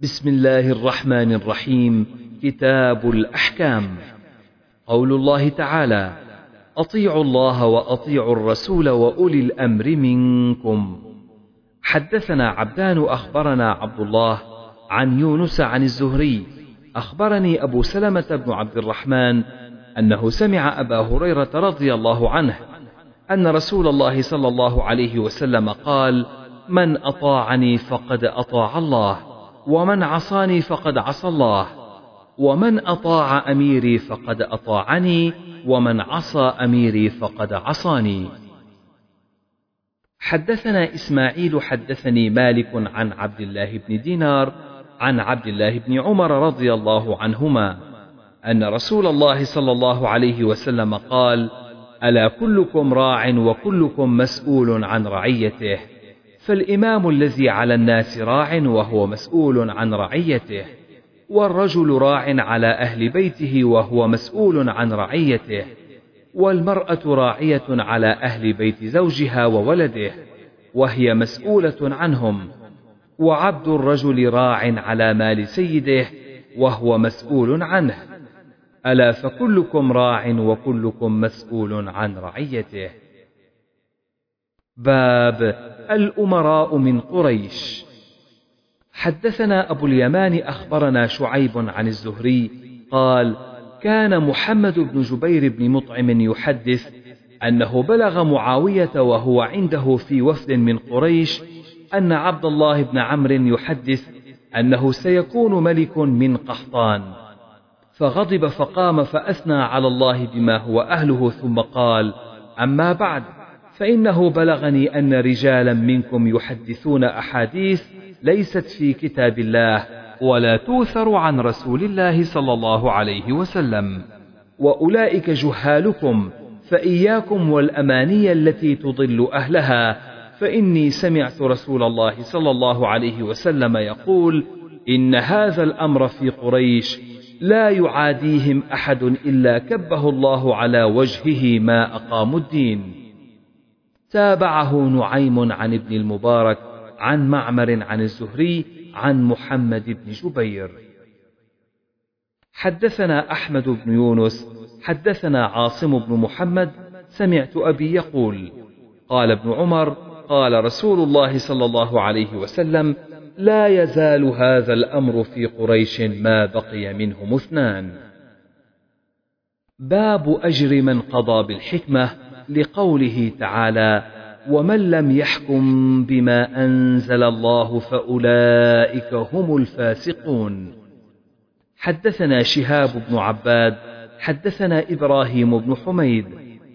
بسم الله الرحمن الرحيم. كتاب الأحكام. قول الله تعالى أطيعوا الله وأطيعوا الرسول وأولي الأمر منكم. حدثنا عبدان أخبرنا عبد الله عن يونس عن الزهري. أخبرني أبو سلمة بن عبد الرحمن أنه سمع أبا هريرة رضي الله عنه أن رسول الله صلى الله عليه وسلم قال من أطاعني فقد أطاع الله. ومن عصاني فقد عصى الله ومن أطاع أميري فقد أطاعني ومن عصى أميري فقد عصاني. حدثنا إسماعيل حدثني مالك عن عبد الله بن دينار عن عبد الله بن عمر رضي الله عنهما أن رسول الله صلى الله عليه وسلم قال ألا كلكم راع وكلكم مسؤول عن رعيته؟ فالإمام الذي على الناس راع وهو مسؤول عن رعيته والرجل راع على أهل بيته وهو مسؤول عن رعيته والمرأة راعية على أهل بيت زوجها وولده وهي مسؤولة عنهم وعبد الرجل راع على مال سيده وهو مسؤول عنه. ألا فكلكم راع وكلكم مسؤول عن رعيته. باب الأمراء من قريش. حدثنا أبو اليمان أخبرنا شعيب عن الزهري قال كان محمد بن جبير بن مطعم يحدث أنه بلغ معاوية وهو عنده في وفد من قريش أن عبد الله بن عمرو يحدث أنه سيكون ملك من قحطان. فغضب فقام فأثنى على الله بما هو أهله ثم قال أما بعد فإنه بلغني أن رجالا منكم يحدثون أحاديث ليست في كتاب الله ولا توثر عن رسول الله صلى الله عليه وسلم. وأولئك جهالكم فإياكم والأماني التي تضل أهلها فإني سمعت رسول الله صلى الله عليه وسلم يقول إن هذا الأمر في قريش لا يعاديهم أحد إلا كبه الله على وجهه ما أقاموا الدين. تابعه نعيم عن ابن المبارك عن معمر عن الزهري عن محمد بن جبير. حدثنا أحمد بن يونس حدثنا عاصم بن محمد سمعت أبي يقول قال ابن عمر قال رسول الله صلى الله عليه وسلم لا يزال هذا الأمر في قريش ما بقي منهم اثنان. باب أجر من قضى بالحكمة لقوله تعالى ومن لم يحكم بما أنزل الله فأولئك هم الفاسقون. حدثنا شهاب بن عباد حدثنا إبراهيم بن حميد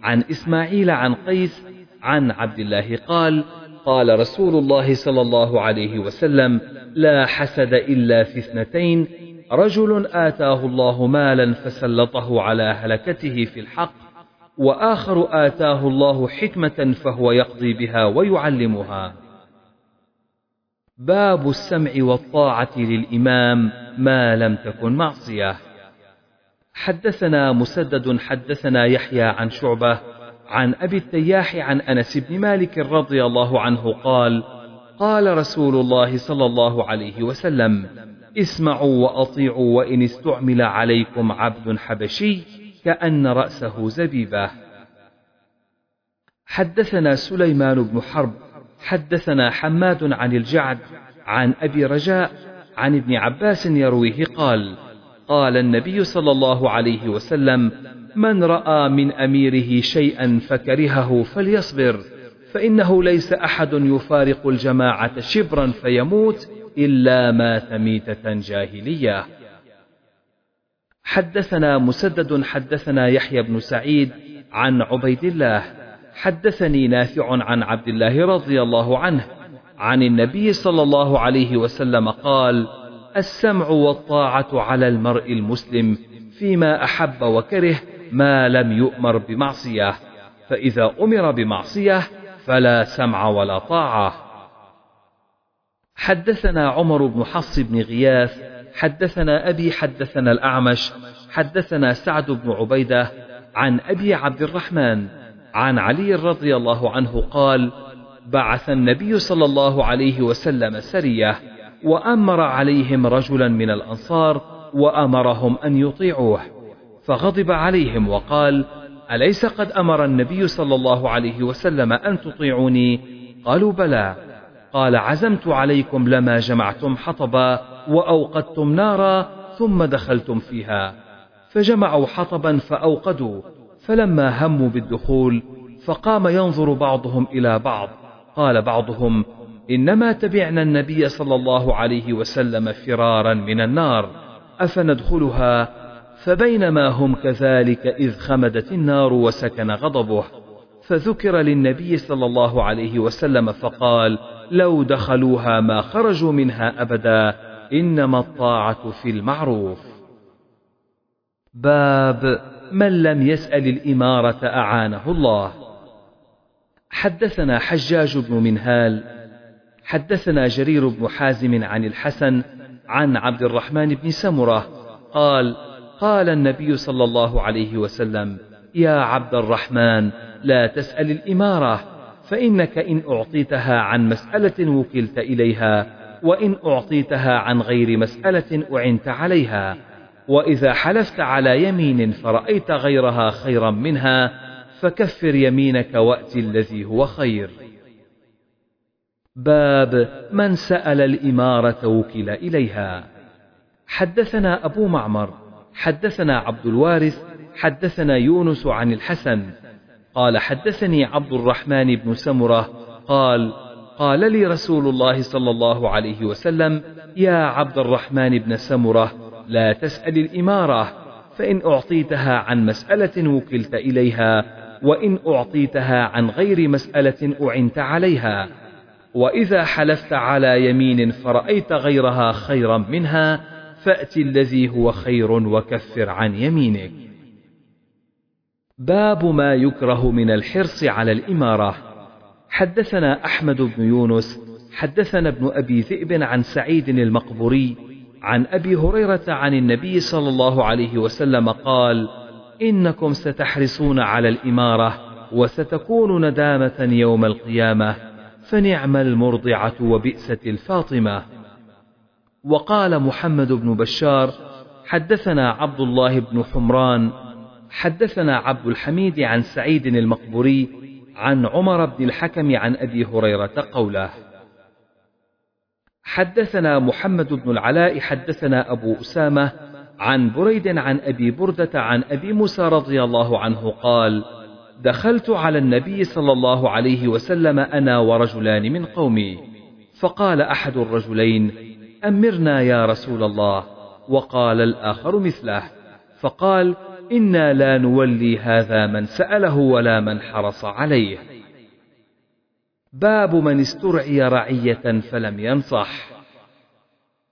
عن إسماعيل عن قيس عن عبد الله قال قال رسول الله صلى الله عليه وسلم لا حسد إلا في اثنتين رجل آتاه الله مالا فسلطه على هلكته في الحق وآخر آتاه الله حكمة فهو يقضي بها ويعلمها. باب السمع والطاعة للإمام ما لم تكن معصية. حدثنا مسدد حدثنا يحيى عن شعبة عن أبي التياح عن أنس بن مالك رضي الله عنه قال قال رسول الله صلى الله عليه وسلم اسمعوا وأطيعوا وإن استعمل عليكم عبد حبشي كأن رأسه زبيبة. حدثنا سليمان بن حرب حدثنا حماد عن الجعد عن أبي رجاء عن ابن عباس يرويه قال قال النبي صلى الله عليه وسلم من رأى من أميره شيئا فكرهه فليصبر فإنه ليس أحد يفارق الجماعة شبرا فيموت إلا مات ميتة جاهلية. حدثنا مسدد حدثنا يحيى بن سعيد عن عبيد الله. حدثني نافع عن عبد الله رضي الله عنه عن النبي صلى الله عليه وسلم قال السمع والطاعة على المرء المسلم فيما أحب وكره ما لم يؤمر بمعصية فإذا أمر بمعصية فلا سمع ولا طاعة. حدثنا عمر بن حفص بن غياث حدثنا أبي حدثنا الأعمش حدثنا سعد بن عبيدة عن أبي عبد الرحمن عن علي رضي الله عنه قال بعث النبي صلى الله عليه وسلم سرية وأمر عليهم رجلا من الأنصار وأمرهم أن يطيعوه فغضب عليهم وقال أليس قد أمر النبي صلى الله عليه وسلم أن تطيعوني؟ قالوا بلى. قال عزمت عليكم لما جمعتم حطبا. وأوقدتم نارا ثم دخلتم فيها. فجمعوا حطبا فأوقدوا فلما هموا بالدخول فقام ينظر بعضهم إلى بعض. قال بعضهم إنما تبعنا النبي صلى الله عليه وسلم فرارا من النار أفندخلها؟ فبينما هم كذلك إذ خمدت النار وسكن غضبه. فذكر للنبي صلى الله عليه وسلم فقال لو دخلوها ما خرجوا منها أبدا. إنما الطاعة في المعروف. باب من لم يسأل الإمارة أعانه الله. حدثنا حجاج بن منهال حدثنا جرير بن حازم عن الحسن عن عبد الرحمن بن سمرة قال قال النبي صلى الله عليه وسلم يا عبد الرحمن لا تسأل الإمارة فإنك إن أعطيتها عن مسألة وكلت إليها وإن أعطيتها عن غير مسألة أعنت عليها وإذا حلفت على يمين فرأيت غيرها خيرا منها فكفر يمينك وأت الذي هو خير. باب من سأل الإمارة وكل إليها. حدثنا أبو معمر حدثنا عبد الوارث حدثنا يونس عن الحسن. قال حدثني عبد الرحمن بن سمرة قال قال لي رسول الله صلى الله عليه وسلم يا عبد الرحمن بن سمرة لا تسأل الإمارة فإن أعطيتها عن مسألة وكلت إليها وإن أعطيتها عن غير مسألة أعنت عليها وإذا حلفت على يمين فرأيت غيرها خيرا منها فأت الذي هو خير وكفر عن يمينك. باب ما يكره من الحرص على الإمارة. حدثنا أحمد بن يونس حدثنا ابن أبي ذئب عن سعيد المقبوري عن أبي هريرة عن النبي صلى الله عليه وسلم قال إنكم ستحرصون على الإمارة وستكون ندامة يوم القيامة فنعم المرضعة وبئست الفاطمة. وقال محمد بن بشار حدثنا عبد الله بن حمران حدثنا عبد الحميد عن سعيد المقبوري عن عمر بن الحكم عن أبي هريرة قوله حدثنا محمد بن العلاء حدثنا أبو أسامة عن بريد عن أبي بردة عن أبي موسى رضي الله عنه قال دخلت على النبي صلى الله عليه وسلم أنا ورجلان من قومي فقال أحد الرجلين أمرنا يا رسول الله وقال الآخر مثله فقال إنا لا نولي هذا من سأله ولا من حرص عليه. باب من استرعي رعية فلم ينصح.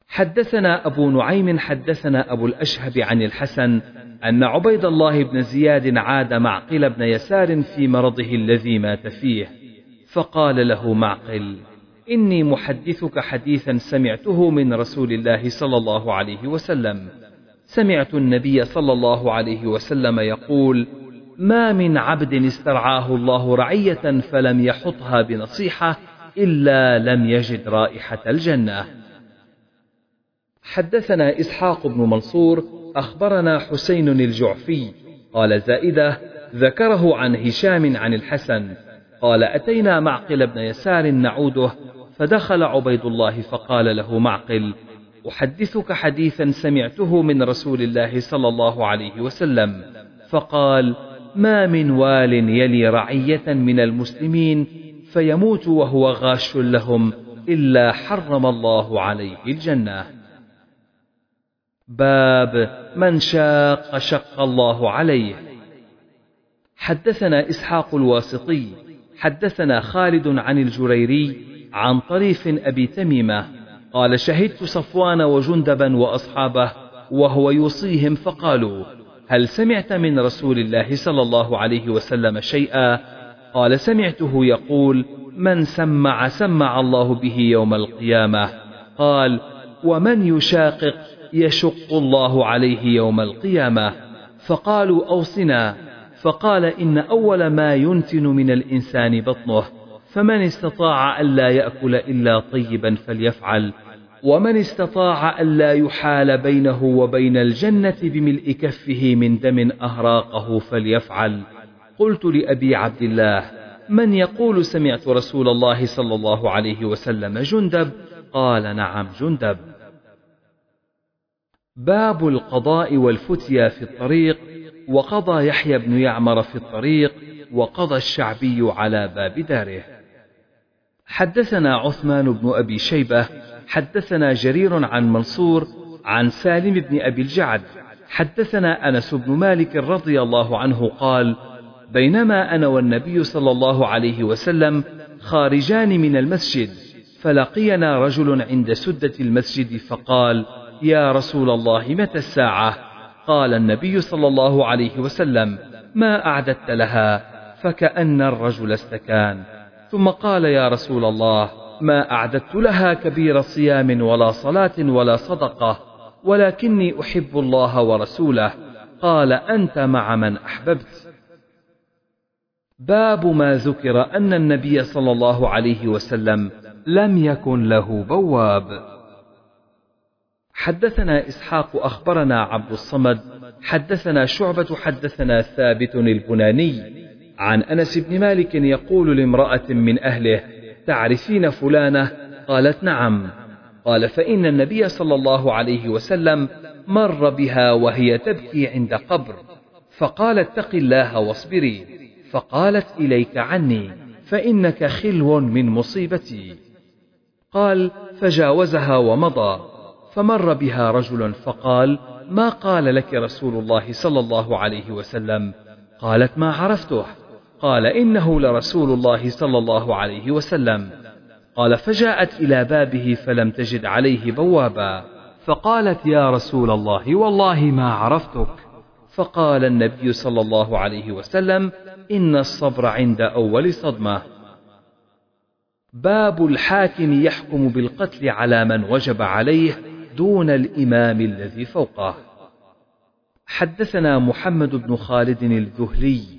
حدثنا أبو نعيم حدثنا أبو الأشهب عن الحسن أن عبيد الله بن زياد عاد معقل بن يسار في مرضه الذي مات فيه فقال له معقل إني محدثك حديثا سمعته من رسول الله صلى الله عليه وسلم. سمعت النبي صلى الله عليه وسلم يقول ما من عبد استرعاه الله رعية فلم يحطها بنصيحة إلا لم يجد رائحة الجنة. حدثنا إسحاق بن منصور أخبرنا حسين الجعفي قال زائدة ذكره عن هشام عن الحسن قال أتينا معقل بن يسار نعوده فدخل عبيد الله فقال له معقل أحدثك حديثا سمعته من رسول الله صلى الله عليه وسلم فقال ما من وال يلي رعية من المسلمين فيموت وهو غاش لهم إلا حرم الله عليه الجنة. باب من شاق شق الله عليه. حدثنا إسحاق الواسطي حدثنا خالد عن الجريري عن طريف أبي تميمة قال شهدت صفوان وجندبا وأصحابه وهو يوصيهم فقالوا هل سمعت من رسول الله صلى الله عليه وسلم شيئا؟ قال سمعته يقول من سمع سمع الله به يوم القيامة. قال ومن يشاقق يشق الله عليه يوم القيامة. فقالوا أوصنا. فقال إن أول ما ينتن من الإنسان بطنه. فمن استطاع ألا يأكل إلا طيبا فليفعل. ومن استطاع ألا يحال بينه وبين الجنة بملء كفه من دم أهراقه فليفعل. قلت لأبي عبد الله من يقول سمعت رسول الله صلى الله عليه وسلم جندب؟ قال نعم جندب. باب القضاء والفتيا في الطريق وقضى يحيى بن يعمر في الطريق وقضى الشعبي على باب داره. حدثنا عثمان بن أبي شيبة حدثنا جرير عن منصور عن سالم بن أبي الجعد. حدثنا أنس بن مالك رضي الله عنه قال بينما أنا والنبي صلى الله عليه وسلم خارجان من المسجد فلقينا رجل عند سدة المسجد فقال يا رسول الله متى الساعة؟ قال النبي صلى الله عليه وسلم ما أعددت لها. فكأن الرجل استكان. ثم قال يا رسول الله ما أعددت لها كبير صيام ولا صلاة ولا صدقة ولكني أحب الله ورسوله. قال أنت مع من أحببت. باب ما ذكر أن النبي صلى الله عليه وسلم لم يكن له بواب. حدثنا إسحاق أخبرنا عبد الصمد حدثنا شعبة حدثنا ثابت البناني. عن أنس بن مالك يقول لامرأة من أهله تعرفين فلانة؟ قالت نعم. قال فإن النبي صلى الله عليه وسلم مر بها وهي تبكي عند قبر. فقال اتق الله واصبري. فقالت إليك عني فإنك خلو من مصيبتي. قال فجاوزها ومضى. فمر بها رجل فقال ما قال لك رسول الله صلى الله عليه وسلم؟ قالت ما عرفته. قال إنه لرسول الله صلى الله عليه وسلم. قال فجاءت إلى بابه فلم تجد عليه بوابا. فقالت يا رسول الله والله ما عرفتك. فقال النبي صلى الله عليه وسلم إن الصبر عند أول صدمة. باب الحاكم يحكم بالقتل على من وجب عليه دون الإمام الذي فوقه. حدثنا محمد بن خالد الذهلي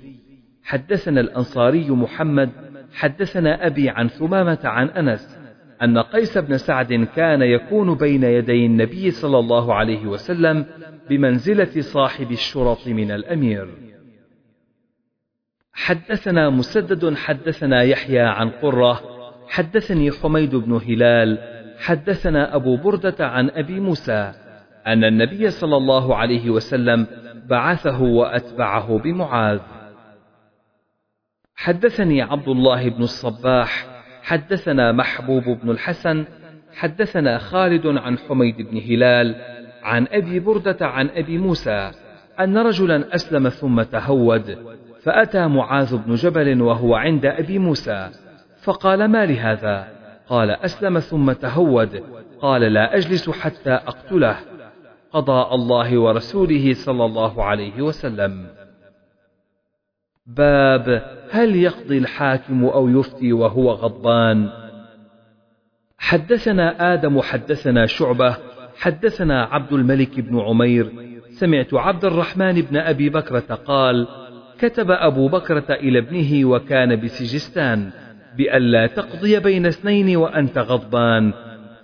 حدثنا الأنصاري محمد حدثنا أبي عن ثمامة عن أنس أن قيس بن سعد كان يكون بين يدي النبي صلى الله عليه وسلم بمنزلة صاحب الشرط من الأمير. حدثنا مسدد حدثنا يحيى عن قرة حدثني حميد بن هلال حدثنا أبو بردة عن أبي موسى أن النبي صلى الله عليه وسلم بعثه وأتبعه بمعاذ. حدثني عبد الله بن الصباح حدثنا محبوب بن الحسن حدثنا خالد عن حميد بن هلال عن أبي بردة عن أبي موسى أن رجلا أسلم ثم تهود فأتى معاذ بن جبل وهو عند أبي موسى فقال ما لهذا؟ قال أسلم ثم تهود قال لا أجلس حتى أقتله قضاء الله ورسوله صلى الله عليه وسلم. باب هل يقضي الحاكم أو يفتي وهو غضبان؟ حدثنا آدم حدثنا شعبة حدثنا عبد الملك بن عمير. سمعت عبد الرحمن بن أبي بكرة قال كتب أبو بكرة إلى ابنه وكان بسجستان بألا تقضي بين اثنين وأنت غضبان.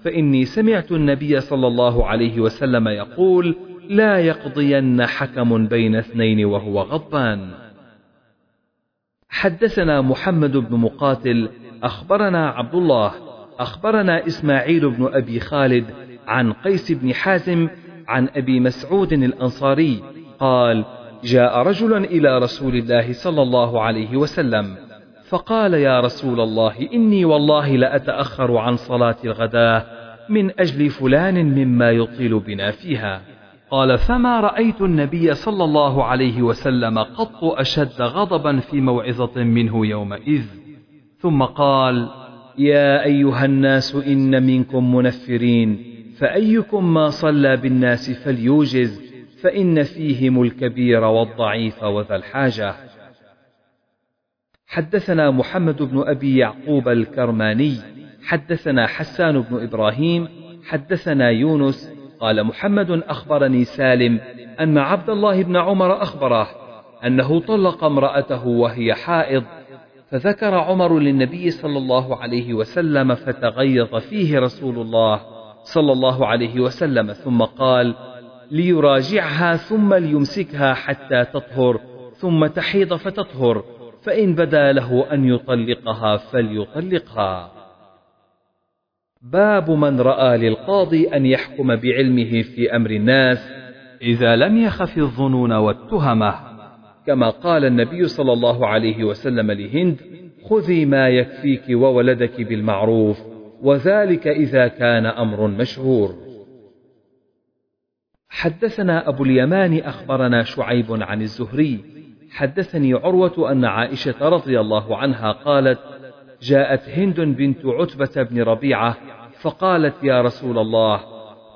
فإني سمعت النبي صلى الله عليه وسلم يقول لا يقضين حكم بين اثنين وهو غضبان. حدثنا محمد بن مقاتل أخبرنا عبد الله أخبرنا إسماعيل بن أبي خالد عن قيس بن حازم عن أبي مسعود الأنصاري قال جاء رجل إلى رسول الله صلى الله عليه وسلم فقال يا رسول الله إني والله لأتأخر عن صلاة الغداة من أجل فلان مما يطيل بنا فيها. قال فما رأيت النبي صلى الله عليه وسلم قط أشد غضبا في موعظة منه يومئذ. ثم قال يا أيها الناس إن منكم منفرين. فأيكم ما صلى بالناس فليوجز. فإن فيهم الكبير والضعيف وذا الحاجة. حدثنا محمد بن أبي يعقوب الكرماني. حدثنا حسان بن إبراهيم. حدثنا يونس. قال محمد أخبرني سالم أن عبد الله بن عمر أخبره أنه طلق امرأته وهي حائض فذكر عمر للنبي صلى الله عليه وسلم فتغيظ فيه رسول الله صلى الله عليه وسلم ثم قال ليراجعها ثم ليمسكها حتى تطهر ثم تحيض فتطهر فإن بدا له أن يطلقها فليطلقها. باب من رأى للقاضي أن يحكم بعلمه في أمر الناس إذا لم يخف الظنون والتهمة كما قال النبي صلى الله عليه وسلم لهند خذي ما يكفيك وولدك بالمعروف وذلك إذا كان أمر مشهور. حدثنا أبو اليمان أخبرنا شعيب عن الزهري. حدثني عروة أن عائشة رضي الله عنها قالت جاءت هند بنت عتبة بن ربيعة فقالت يا رسول الله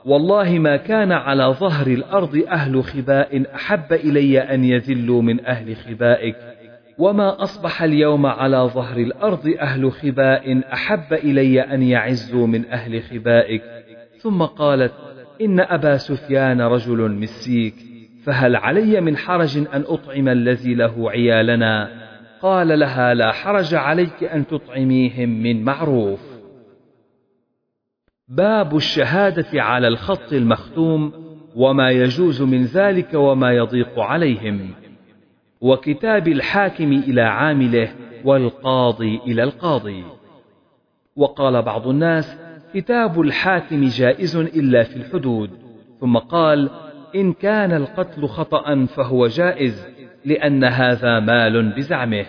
والله ما كان على ظهر الأرض أهل خباء أحب إلي أن يذلوا من أهل خبائك وما أصبح اليوم على ظهر الأرض أهل خباء أحب إلي أن يعزوا من أهل خبائك. ثم قالت إن أبا سفيان رجل مسيك فهل علي من حرج أن أطعم الذي له عيالنا؟ قال لها لا حرج عليك أن تطعميهم من معروف. باب الشهادة على الخط المختوم وما يجوز من ذلك وما يضيق عليهم. وكتاب الحاكم إلى عامله والقاضي إلى القاضي. وقال بعض الناس كتاب الحاكم جائز إلا في الحدود. ثم قال إن كان القتل خطأ فهو جائز لأن هذا مال بزعمه.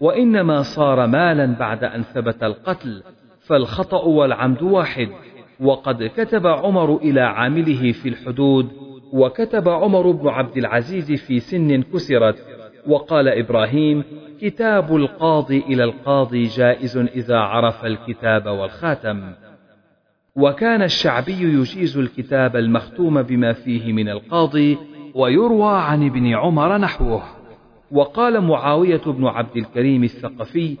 وإنما صار مالا بعد أن ثبت القتل فالخطأ والعمد واحد. وقد كتب عمر إلى عامله في الحدود وكتب عمر بن عبد العزيز في سن كسرت وقال إبراهيم كتاب القاضي إلى القاضي جائز إذا عرف الكتاب والخاتم. وكان الشعبي يجيز الكتاب المختوم بما فيه من القاضي ويروى عن ابن عمر نحوه. وقال معاوية بن عبد الكريم الثقفي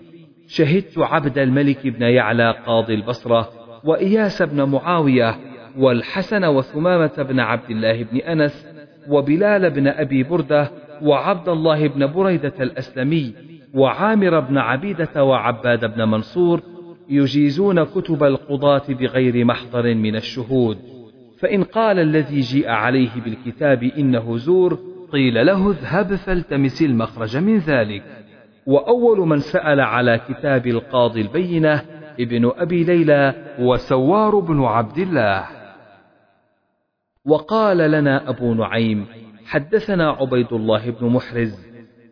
شهدت عبد الملك بن يعلى قاضي البصرة وإياس بن معاوية والحسن وثمامة بن عبد الله بن أنس وبلال بن أبي بردة وعبد الله بن بريدة الأسلمي وعامر بن عبيدة وعباد بن منصور يجيزون كتب القضاة بغير محضر من الشهود. فإن قال الذي جيء عليه بالكتاب إنه زور قيل له اذهب فالتمس المخرج من ذلك. وأول من سأل على كتاب القاضي البينة ابن أبي ليلى وسوار بن عبد الله. وقال لنا أبو نعيم حدثنا عبيد الله بن محرز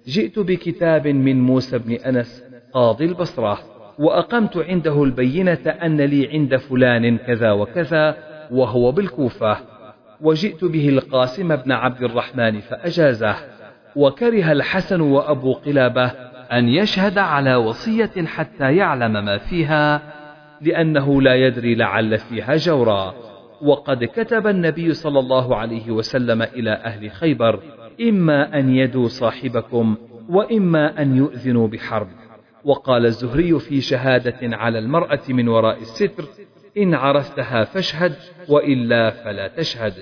جئت بكتاب من موسى بن أنس قاضي البصرة وأقمت عنده البينة أن لي عند فلان كذا وكذا وهو بالكوفة وجئت به القاسم بن عبد الرحمن فأجازه وكره الحسن وأبو قلابة أن يشهد على وصية حتى يعلم ما فيها لأنه لا يدري لعل فيها جورا. وقد كتب النبي صلى الله عليه وسلم إلى أهل خيبر إما أن يدوا صاحبكم وإما أن يؤذنوا بحرب. وقال الزهري في شهادة على المرأة من وراء الستر إن عرفتها فاشهد وإلا فلا تشهد.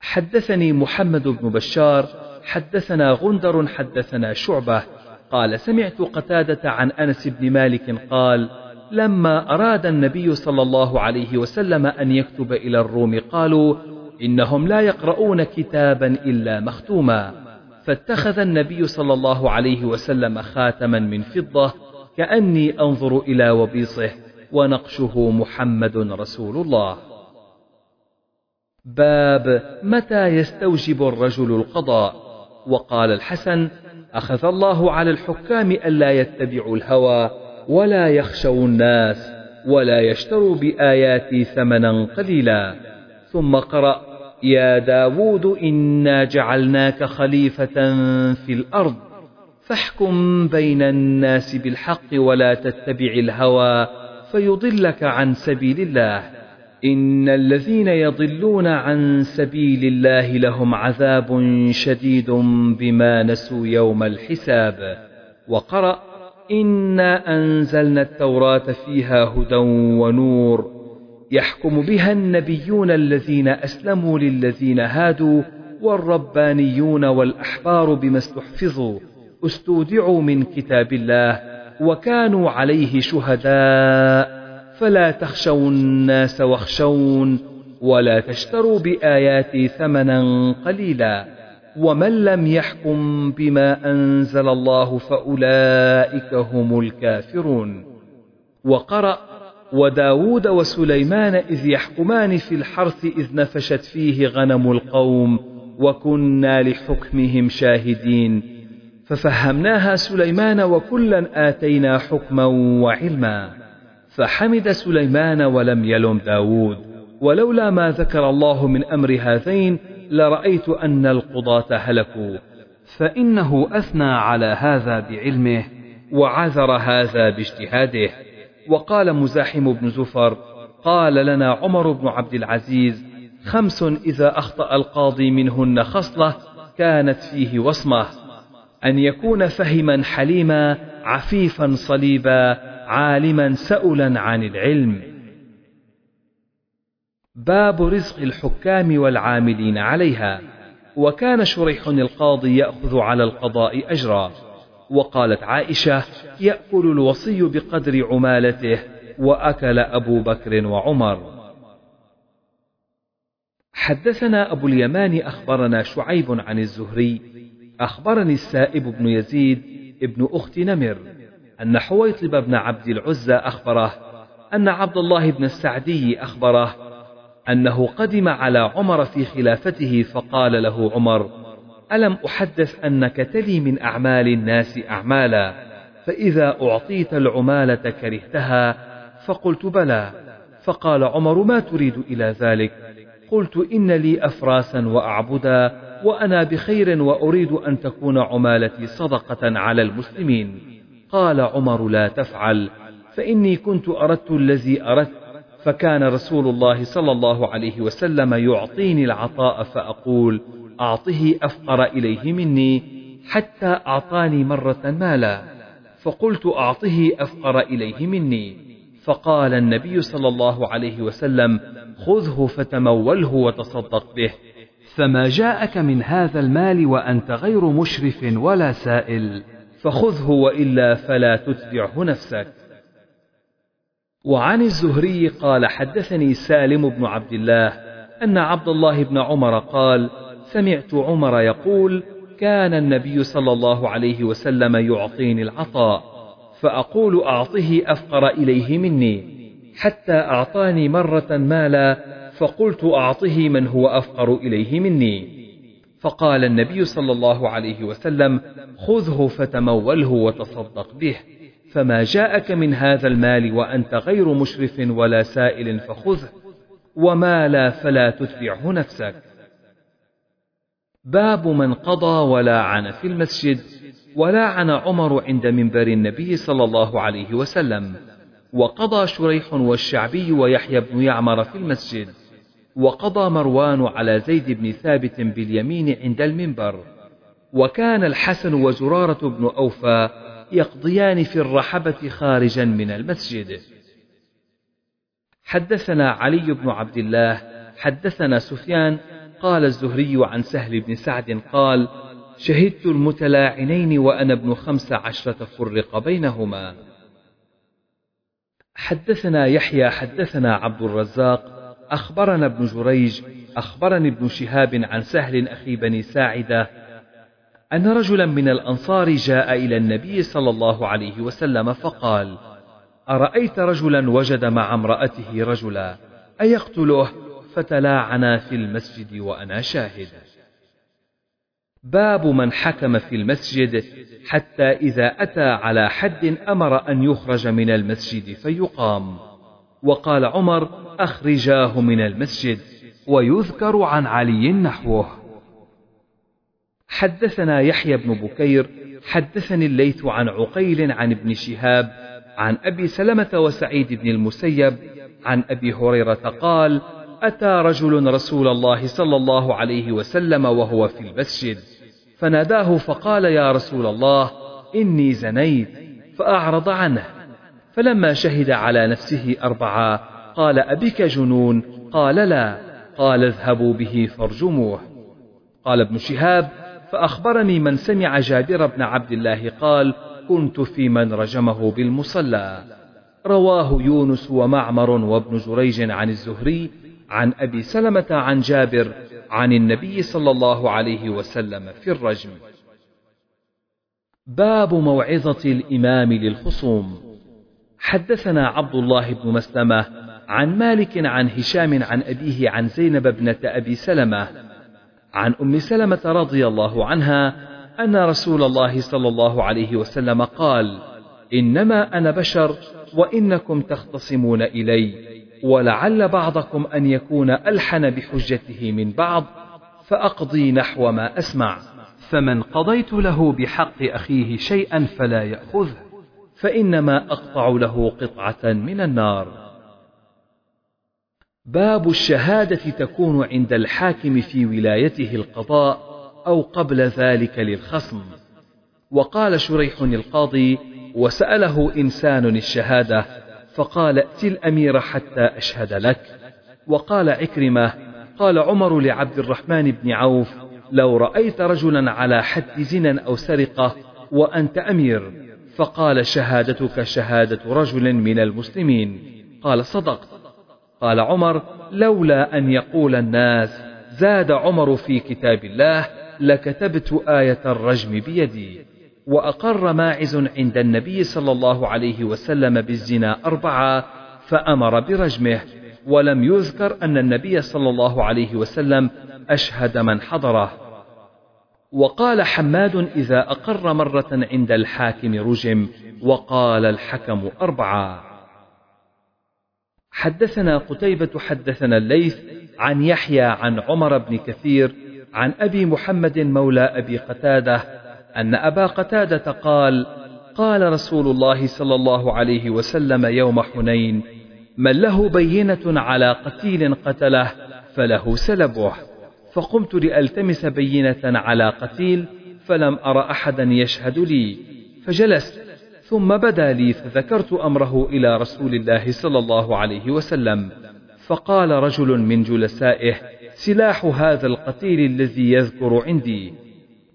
حدثني محمد بن بشار حدثنا غندر حدثنا شعبة. قال سمعت قتادة عن أنس بن مالك قال لما أراد النبي صلى الله عليه وسلم أن يكتب إلى الروم قالوا إنهم لا يقرؤون كتابا إلا مختوما. فاتخذ النبي صلى الله عليه وسلم خاتما من فضة كأني أنظر إلى وبيصه ونقشه محمد رسول الله. باب متى يستوجب الرجل القضاء؟ وقال الحسن أخذ الله على الحكام ألا يتبعوا الهوى ولا يخشوا الناس ولا يشتروا بآياتي ثمنا قليلا. ثم قرأ يا داود إنا جعلناك خليفة في الأرض فاحكم بين الناس بالحق ولا تتبع الهوى فيضلك عن سبيل الله. إن الذين يضلون عن سبيل الله لهم عذاب شديد بما نسوا يوم الحساب. وقرأ إنا أنزلنا التوراة فيها هدى ونور. يحكم بها النبيون الذين أسلموا للذين هادوا والربانيون والأحبار بما استحفظوا استودعوا من كتاب الله وكانوا عليه شهداء. فلا تخشوا الناس واخشون ولا تشتروا بآياتي ثمنا قليلا ومن لم يحكم بما أنزل الله فأولئك هم الكافرون وقرأ وداود وسليمان إذ يحكمان في الحرث إذ نفشت فيه غنم القوم وكنا لحكمهم شاهدين ففهمناها سليمان وكلا آتينا حكما وعلما فحمد سليمان ولم يلم داود. ولولا ما ذكر الله من أمر هذين لرأيت أن القضاة هلكوا. فإنه أثنى على هذا بعلمه وعذر هذا باجتهاده. وقال مزاحم بن زفر قال لنا عمر بن عبد العزيز خمس إذا أخطأ القاضي منهن خصلة كانت فيه وصمة. أن يكون فهما حليما عفيفا صليبا عالما سؤلا عن العلم. باب رزق الحكام والعاملين عليها. وكان شريح القاضي يأخذ على القضاء أجرا. وقالت عائشة يأكل الوصي بقدر عمالته وأكل أبو بكر وعمر. حدثنا أبو اليمان أخبرنا شعيب عن الزهري. أخبرني السائب بن يزيد ابن أخت نمر. أن حويطب بن عبد العزى أخبره أن عبد الله بن السعدي أخبره أنه قدم على عمر في خلافته فقال له عمر ألم أحدث أنك تلي من أعمال الناس أعمالا فإذا أعطيت العمالة كرهتها؟ فقلت بلى. فقال عمر ما تريد إلى ذلك؟ قلت إن لي أفراسا وأعبدا وأنا بخير وأريد أن تكون عمالتي صدقة على المسلمين. قال عمر لا تفعل فإني كنت أردت الذي أردت فكان رسول الله صلى الله عليه وسلم يعطيني العطاء فأقول أعطه أفقر إليه مني حتى أعطاني مرة مالا فقلت أعطه أفقر إليه مني. فقال النبي صلى الله عليه وسلم خذه فتموله وتصدق به. فما جاءك من هذا المال وأنت غير مشرف ولا سائل. فخذه وإلا فلا تتبعه نفسك. وعن الزهري قال حدثني سالم بن عبد الله أن عبد الله بن عمر قال سمعت عمر يقول كان النبي صلى الله عليه وسلم يعطيني العطاء فأقول أعطه أفقر إليه مني حتى أعطاني مرة مالا فقلت أعطه من هو أفقر إليه مني. فقال النبي صلى الله عليه وسلم خذه فتموله وتصدق به فما جاءك من هذا المال وأنت غير مشرف ولا سائل فخذه وما لا فلا تتبعه نفسك. باب من قضى ولاعن في المسجد ولاعن عمر عند منبر النبي صلى الله عليه وسلم وقضى شريح والشعبي ويحيى بن يعمر في المسجد. وقضى مروان على زيد بن ثابت باليمين عند المنبر. وكان الحسن وزرارة بن أوفى يقضيان في الرحبة خارجا من المسجد. حدثنا علي بن عبد الله حدثنا سفيان قال الزهري عن سهل بن سعد قال شهدت المتلاعنين وأنا ابن خمس عشرة فرق بينهما. حدثنا يحيى حدثنا عبد الرزاق أخبرنا ابن جريج أخبرني ابن شهاب عن سهل أخي بني ساعدة أن رجلا من الأنصار جاء إلى النبي صلى الله عليه وسلم فقال أرأيت رجلا وجد مع امرأته رجلا أيقتله؟ فتلاعنا في المسجد وأنا شاهد. باب من حكم في المسجد حتى إذا أتى على حد أمر أن يخرج من المسجد فيقام. وقال عمر أخرجاه من المسجد ويذكر عن علي نحوه. حدثنا يحيى بن بكير حدثني الليث عن عقيل عن ابن شهاب عن أبي سلمة وسعيد بن المسيب عن أبي هريرة قال أتى رجل رسول الله صلى الله عليه وسلم وهو في المسجد فناداه فقال يا رسول الله إني زنيت فأعرض عنه. فلما شهد على نفسه أربعة قال أبك جنون؟ قال لا قال اذهبوا به فارجموه. قال ابن شهاب فأخبرني من سمع جابر بن عبد الله قال كنت في من رجمه بالمصلى. رواه يونس ومعمر وابن جريج عن الزهري عن أبي سلمة عن جابر عن النبي صلى الله عليه وسلم في الرجم. باب موعظة الإمام للخصوم. حدثنا عبد الله بن مسلمة عن مالك عن هشام عن أبيه عن زينب ابنة أبي سلمة عن أم سلمة رضي الله عنها أن رسول الله صلى الله عليه وسلم قال إنما أنا بشر وإنكم تختصمون إلي ولعل بعضكم أن يكون ألحن بحجته من بعض فأقضي نحو ما أسمع. فمن قضيت له بحق أخيه شيئا فلا يأخذه. فإنما أقطع له قطعة من النار. باب الشهادة تكون عند الحاكم في ولايته القضاء أو قبل ذلك للخصم. وقال شريح القاضي وسأله إنسان الشهادة فقال ائت الأمير حتى أشهد لك. وقال عكرمة قال عمر لعبد الرحمن بن عوف لو رأيت رجلا على حد زنا أو سرقة وأنت أمير فقال شهادتك شهادة رجل من المسلمين. قال صدقت قال عمر لولا أن يقول الناس زاد عمر في كتاب الله لكتبت آية الرجم بيدي. وأقر ماعز عند النبي صلى الله عليه وسلم بالزنا أربعة فأمر برجمه. ولم يذكر أن النبي صلى الله عليه وسلم أشهد من حضره. وقال حماد إذا أقر مرة عند الحاكم رجم وقال الحكم أربعة. حدثنا قتيبة حدثنا الليث عن يحيى عن عمر بن كثير عن أبي محمد مولى أبي قتادة أن أبا قتادة قال قال رسول الله صلى الله عليه وسلم يوم حنين من له بينة على قتيل قتله فله سلبه. فقمت لألتمس بينة على قتيل فلم أر أحدا يشهد لي فجلست ثم بدا لي فذكرت أمره إلى رسول الله صلى الله عليه وسلم فقال رجل من جلسائه سلاح هذا القتيل الذي يذكر عندي.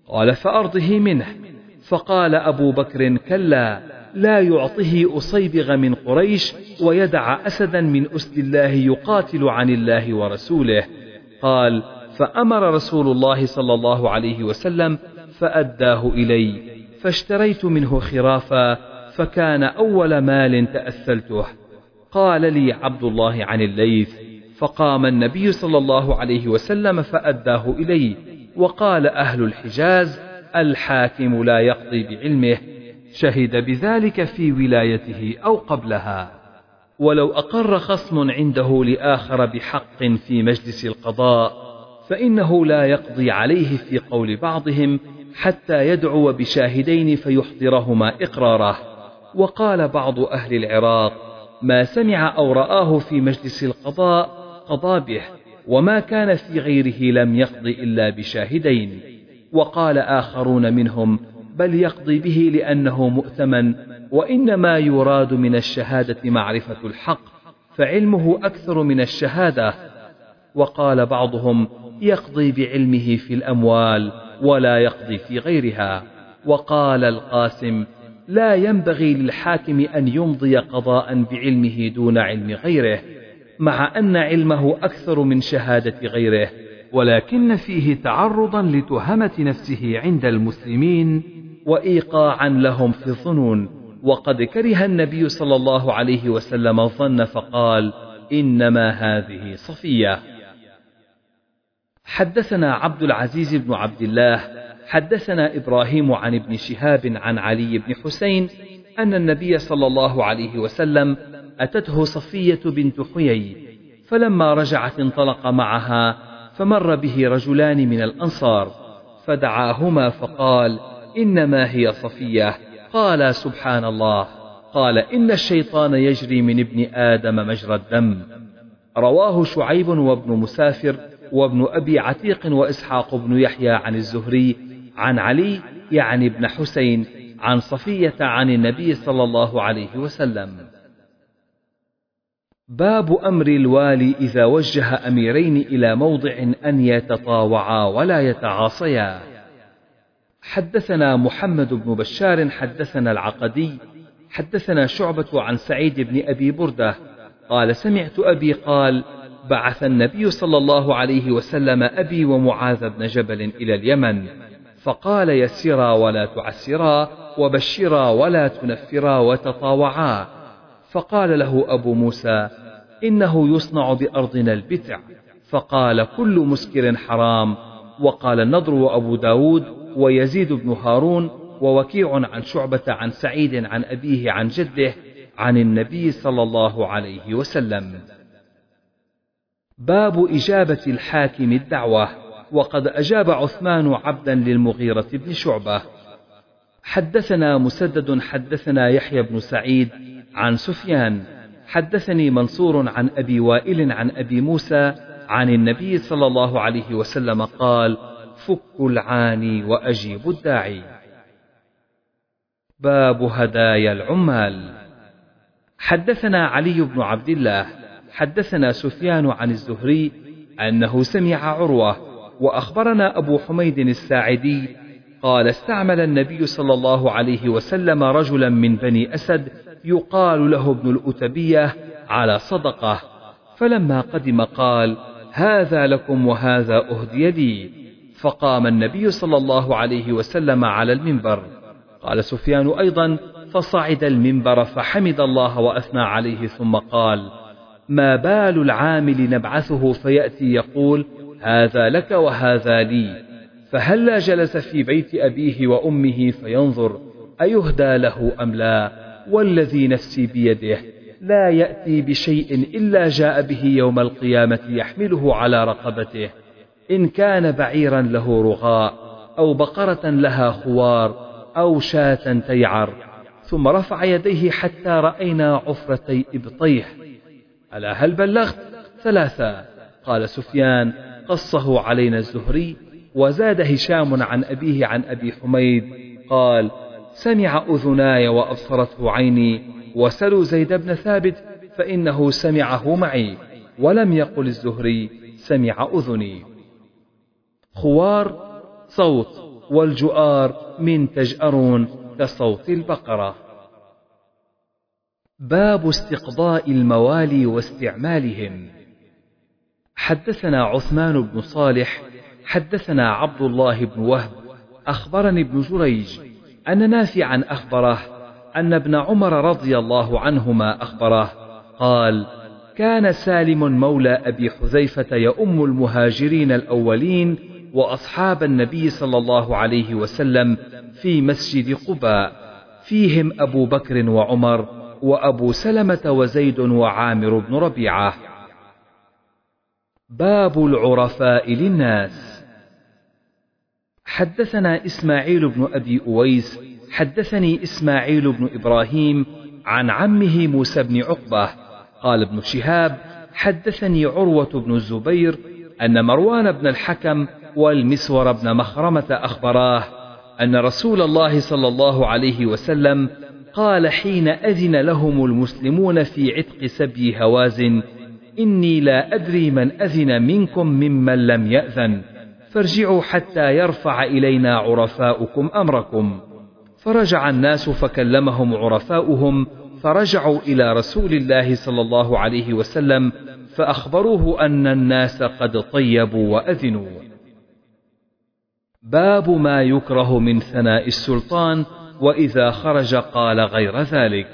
قال فأرضه منه. فقال أبو بكر كلا لا يعطه أصيبغ من قريش ويدع أسدا من أسد الله يقاتل عن الله ورسوله. قال فأمر رسول الله صلى الله عليه وسلم فأداه إلي فاشتريت منه خرافا فكان أول مال تأثلته. قال لي عبد الله عن الليث فقام النبي صلى الله عليه وسلم فأداه إلي وقال أهل الحجاز الحاكم لا يقضي بعلمه شهد بذلك في ولايته أو قبلها. ولو أقر خصم عنده لآخر بحق في مجلس القضاء فإنه لا يقضي عليه في قول بعضهم حتى يدعو بشاهدين فيحضرهما إقراره. وقال بعض أهل العراق ما سمع أو رآه في مجلس القضاء قضى به وما كان في غيره لم يقض إلا بشاهدين وقال آخرون منهم بل يقضي به لأنه مؤتمن وإنما يراد من الشهادة معرفة الحق فعلمه أكثر من الشهادة وقال بعضهم يقضي بعلمه في الأموال ولا يقضي في غيرها. وقال القاسم لا ينبغي للحاكم أن يمضي قضاء بعلمه دون علم غيره مع أن علمه أكثر من شهادة غيره ولكن فيه تعرضا لتهمة نفسه عند المسلمين وإيقاعا لهم في الظنون. وقد كره النبي صلى الله عليه وسلم الظن فقال إنما هذه صفية. حدثنا عبد العزيز بن عبد الله حدثنا إبراهيم عن ابن شهاب عن علي بن حسين أن النبي صلى الله عليه وسلم أتته صفية بنت حيي فلما رجعت انطلق معها فمر به رجلان من الأنصار فدعاهما فقال إنما هي صفية. قال سبحان الله. قال إن الشيطان يجري من ابن آدم مجرى الدم. رواه شعيب وابن مسافر وابن أبي عتيق وإسحاق بن يحيى عن الزهري عن علي يعني ابن حسين عن صفية عن النبي صلى الله عليه وسلم. باب أمر الوالي إذا وجه أميرين إلى موضع أن يتطاوعا ولا يتعاصيا. حدثنا محمد بن بشار حدثنا العقدي حدثنا شعبة عن سعيد بن أبي بردة قال سمعت أبي قال بعث النبي صلى الله عليه وسلم أبي ومعاذ بن جبل إلى اليمن فقال يسرا ولا تعسرا وبشرا ولا تنفرا وتطاوعا. فقال له أبو موسى إنه يصنع بأرضنا البتع. فقال كل مسكر حرام. وقال النضر وأبو داود ويزيد بن هارون ووكيع عن شعبة عن سعيد عن أبيه عن جده عن النبي صلى الله عليه وسلم. باب إجابة الحاكم الدعوة وقد أجاب عثمان عبدا للمغيرة بن شعبة. حدثنا مسدد حدثنا يحيى بن سعيد عن سفيان. حدثني منصور عن أبي وائل عن أبي موسى عن النبي صلى الله عليه وسلم قال فكوا العاني وأجيبوا الداعي باب هدايا العمال. حدثنا علي بن عبد الله حدثنا سفيان عن الزهري أنه سمع عروة وأخبرنا أبو حميد الساعدي قال استعمل النبي صلى الله عليه وسلم رجلا من بني أسد يقال له ابن الأتبية على صدقة فلما قدم قال هذا لكم وهذا أهدي لي. فقام النبي صلى الله عليه وسلم على المنبر. قال سفيان أيضا فصعد المنبر فحمد الله وأثنى عليه ثم قال ما بال العامل نبعثه فيأتي يقول هذا لك وهذا لي. فهلا جلس في بيت أبيه وأمه فينظر أيهدى له أم لا؟ والذي نفسي بيده. لا يأتي بشيء إلا جاء به يوم القيامة يحمله على رقبته. إن كان بعيرا له رغاء أو بقرة لها خوار أو شاة تيعر. ثم رفع يديه حتى رأينا عفرتي إبطيه. ألا هل بلغت؟ ثلاثة. قال سفيان قصه علينا الزهري وزاد هشام عن أبيه عن أبي حميد قال سمع أذناي وأبصرته عيني وسلوا زيد بن ثابت فإنه سمعه معي ولم يقل الزهري سمع أذني. خوار صوت والجؤار من تجأرون كصوت البقرة. باب استقضاء الموالي واستعمالهم. حدثنا عثمان بن صالح حدثنا عبد الله بن وهب أخبرني ابن جريج أن نافعا أخبره أن ابن عمر رضي الله عنهما أخبره قال كان سالم مولى أبي حذيفة يؤم المهاجرين الأولين وأصحاب النبي صلى الله عليه وسلم في مسجد قباء فيهم أبو بكر وعمر وأبو سلمة وزيد وعامر بن ربيعة. باب العرفاء للناس. حدثنا إسماعيل بن أبي أويس حدثني إسماعيل بن إبراهيم عن عمه موسى بن عقبة. قال ابن شهاب حدثني عروة بن الزبير أن مروان بن الحكم والمسور بن مخرمة أخبراه أن رسول الله صلى الله عليه وسلم قال حين أذن لهم المسلمون في عتق سبي هوازن إني لا أدري من أذن منكم ممن لم يأذن فارجعوا حتى يرفع إلينا عرفاؤكم أمركم. فرجع الناس فكلمهم عرفاؤهم فرجعوا إلى رسول الله صلى الله عليه وسلم فأخبروه أن الناس قد طيبوا وأذنوا. باب ما يكره من ثناء السلطان وإذا خرج قال غير ذلك.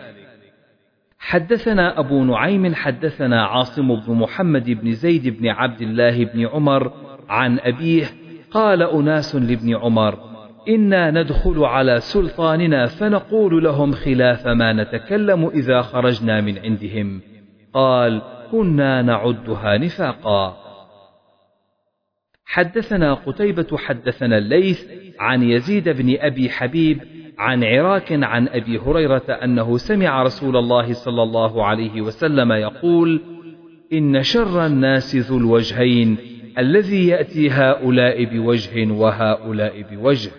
حدثنا أبو نعيم حدثنا عاصم بن محمد بن زيد بن عبد الله بن عمر عن أبيه قال أناس لابن عمر إنا ندخل على سلطاننا فنقول لهم خلاف ما نتكلم إذا خرجنا من عندهم. قال كنا نعدها نفاقا. حدثنا قتيبة حدثنا الليث عن يزيد بن أبي حبيب عن عراك عن أبي هريرة أنه سمع رسول الله صلى الله عليه وسلم يقول إن شر الناس ذو الوجهين الذي يأتي هؤلاء بوجه وهؤلاء بوجه.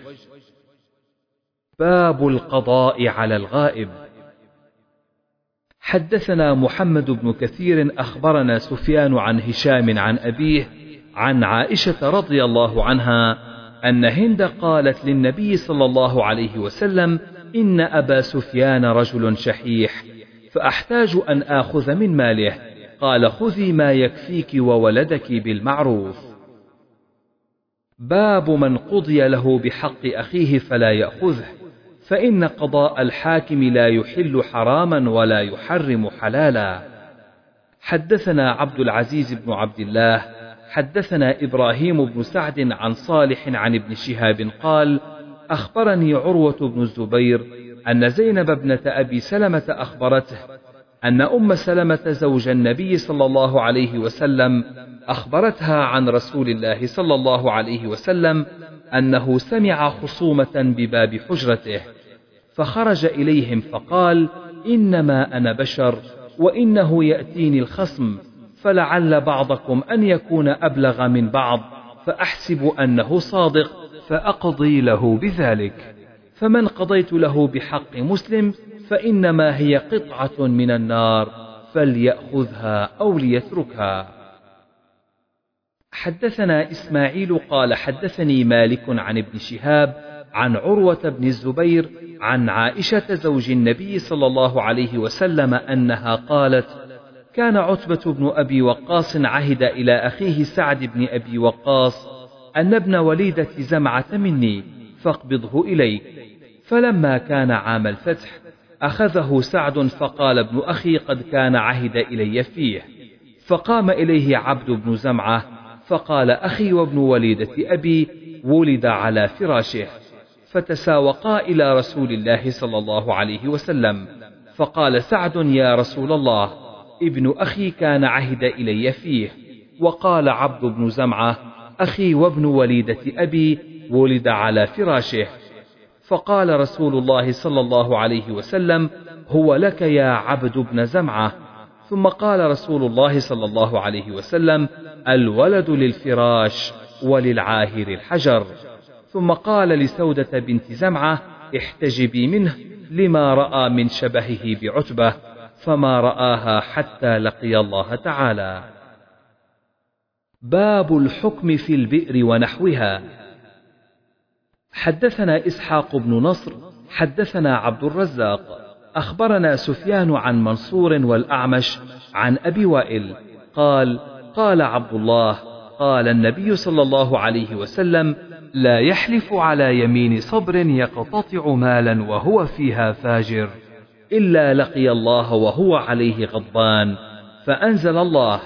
باب القضاء على الغائب. حدثنا محمد بن كثير أخبرنا سفيان عن هشام عن أبيه عن عائشة رضي الله عنها أن هند قالت للنبي صلى الله عليه وسلم إن أبا سفيان رجل شحيح فأحتاج أن آخذ من ماله. قال خذي ما يكفيك وولدك بالمعروف. باب من قضي له بحق أخيه فلا يأخذه فإن قضاء الحاكم لا يحل حراما ولا يحرم حلالا. حدثنا عبد العزيز بن عبد الله حدثنا إبراهيم بن سعد عن صالح عن ابن شهاب قال أخبرني عروة بن الزبير أن زينب ابنة أبي سلمة أخبرته أن أم سلمة زوج النبي صلى الله عليه وسلم أخبرتها عن رسول الله صلى الله عليه وسلم أنه سمع خصومة بباب حجرته فخرج إليهم فقال إنما أنا بشر وإنه يأتيني الخصم. فلعل بعضكم أن يكون أبلغ من بعض فأحسب أنه صادق فأقضي له بذلك. فمن قضيت له بحق مسلم فإنما هي قطعة من النار فليأخذها أو ليتركها. حدثنا إسماعيل قال حدثني مالك عن ابن شهاب عن عروة بن الزبير عن عائشة زوج النبي صلى الله عليه وسلم أنها قالت كان عتبة بن أبي وقاص عهد إلى أخيه سعد بن أبي وقاص أن ابن وليدة زمعة مني فاقبضه إليك فلما كان عام الفتح أخذه سعد فقال ابن أخي قد كان عهد إلي فيه. فقام إليه عبد بن زمعة فقال أخي وابن وليدة أبي ولد على فراشه. فتساوقا إلى رسول الله صلى الله عليه وسلم. فقال سعد يا رسول الله ابن أخي كان عهد إلي فيه وقال عبد بن زمعة أخي وابن وليدة أبي ولد على فراشه. فقال رسول الله صلى الله عليه وسلم هو لك يا عبد بن زمعة. ثم قال رسول الله صلى الله عليه وسلم الولد للفراش وللعاهر الحجر. ثم قال لسودة بنت زمعة احتجبي منه لما رأى من شبهه بعتبة. فما رآها حتى لقي الله تعالى. باب الحكم في البئر ونحوها. حدثنا إسحاق بن نصر حدثنا عبد الرزاق أخبرنا سفيان عن منصور والأعمش عن أبي وائل قال قال عبد الله قال النبي صلى الله عليه وسلم لا يحلف على يمين صبر يقتطع مالا وهو فيها فاجر. إلا لقي الله وهو عليه غضبان. فأنزل الله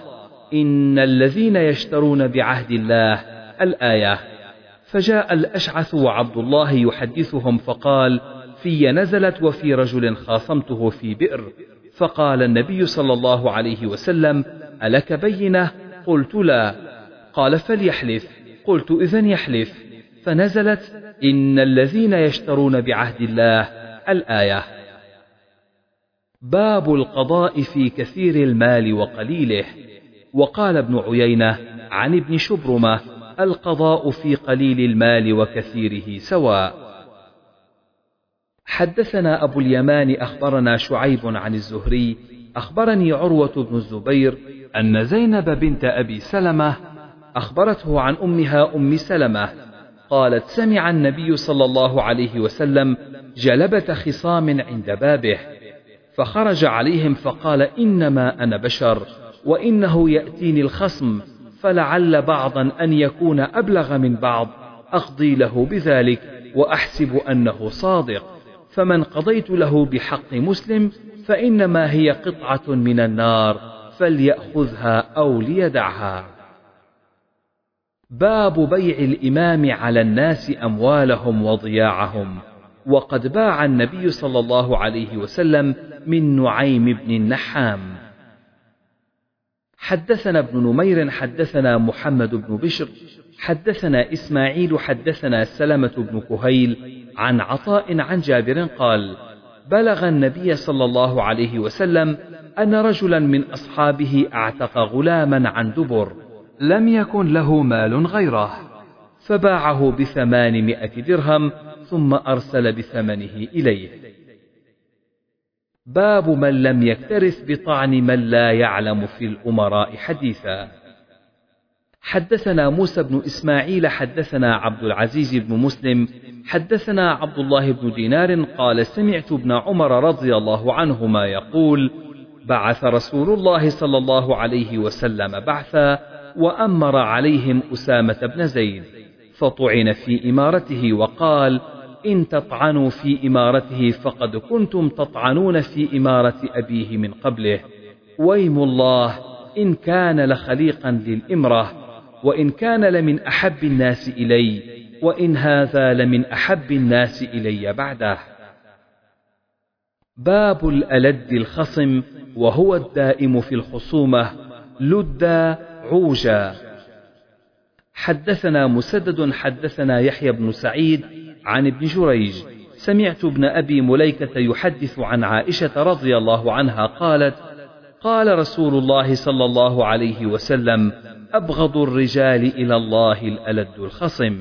إن الذين يشترون بعهد الله الآية. فجاء الأشعث وعبد الله يحدثهم فقال في نزلت وفي رجل خاصمته في بئر. فقال النبي صلى الله عليه وسلم ألك بينة؟ قلت لا. قال فليحلف. قلت إذا يحلف. فنزلت إن الذين يشترون بعهد الله الآية. باب القضاء في كثير المال وقليله. وقال ابن عيينة عن ابن شبرمة القضاء في قليل المال وكثيره سواء. حدثنا أبو اليمان أخبرنا شعيب عن الزهري أخبرني عروة بن الزبير أن زينب بنت أبي سلمة أخبرته عن أمها أم سلمة قالت سمع النبي صلى الله عليه وسلم جلبة خصام عند بابه. فخرج عليهم فقال إنما أنا بشر وإنه يأتيني الخصم فلعل بعضا أن يكون أبلغ من بعض أقضي له بذلك وأحسب أنه صادق. فمن قضيت له بحق مسلم فإنما هي قطعة من النار فليأخذها أو ليدعها. باب بيع الإمام على الناس أموالهم وضياعهم. وقد باع النبي صلى الله عليه وسلم من نعيم بن النحام. حدثنا ابن نمير حدثنا محمد بن بشر حدثنا إسماعيل حدثنا سلمة بن كهيل عن عطاء عن جابر قال بلغ النبي صلى الله عليه وسلم أن رجلا من أصحابه أعتق غلاما عن دبر لم يكن له مال غيره فباعه بثمانمائة درهم ثم أرسل بثمنه إليه. باب من لم يكترث بطعن من لا يعلم في الأمراء حديثا. حدثنا موسى بن إسماعيل حدثنا عبد العزيز بن مسلم حدثنا عبد الله بن دينار قال سمعت ابن عمر رضي الله عنهما يقول بعث رسول الله صلى الله عليه وسلم بعثا وأمر عليهم أسامة بن زيد فطعن في إمارته وقال إن تطعنوا في إمارته فقد كنتم تطعنون في إمارة أبيه من قبله. ويم الله إن كان لخليقا للإمرة وإن كان لمن أحب الناس إلي وإن هذا لمن أحب الناس إلي بعده. باب الألد الخصم وهو الدائم في الخصومة لدا عوجا. حدثنا مسدد حدثنا يحيى بن سعيد عن ابن جريج سمعت ابن أبي مليكة يحدث عن عائشة رضي الله عنها قالت قال رسول الله صلى الله عليه وسلم أبغض الرجال إلى الله الألد الخصم.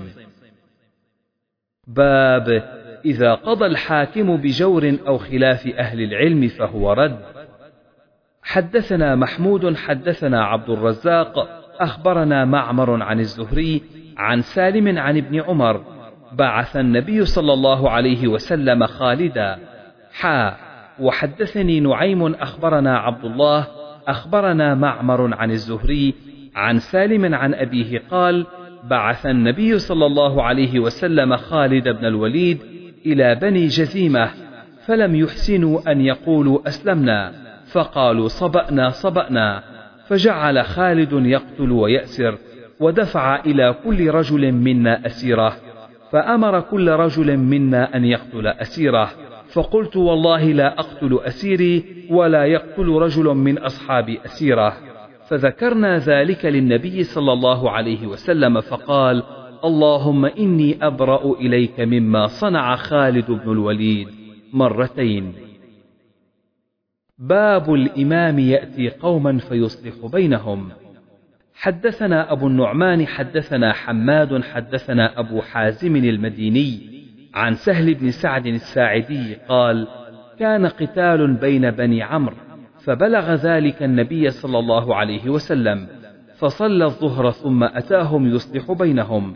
باب إذا قضى الحاكم بجور أو خلاف أهل العلم فهو رد. حدثنا محمود حدثنا عبد الرزاق أخبرنا معمر عن الزهري عن سالم عن ابن عمر بعث النبي صلى الله عليه وسلم خالدا. حا وحدثني نعيم أخبرنا عبد الله أخبرنا معمر عن الزهري عن سالم عن أبيه قال بعث النبي صلى الله عليه وسلم خالد بن الوليد إلى بني جزيمة فلم يحسنوا أن يقولوا أسلمنا فقالوا صبأنا صبأنا. فجعل خالد يقتل ويأسر ودفع إلى كل رجل منا أسيرة. فأمر كل رجل منا أن يقتل أسيره فقلت والله لا أقتل أسيري ولا يقتل رجل من أصحاب أسيره. فذكرنا ذلك للنبي صلى الله عليه وسلم فقال اللهم إني أبرأ إليك مما صنع خالد بن الوليد مرتين. باب الإمام يأتي قوما فيصلح بينهم. حدثنا أبو النعمان حدثنا حماد حدثنا أبو حازم المديني عن سهل بن سعد الساعدي قال كان قتال بين بني عمرو فبلغ ذلك النبي صلى الله عليه وسلم فصلى الظهر ثم أتاهم يصلح بينهم.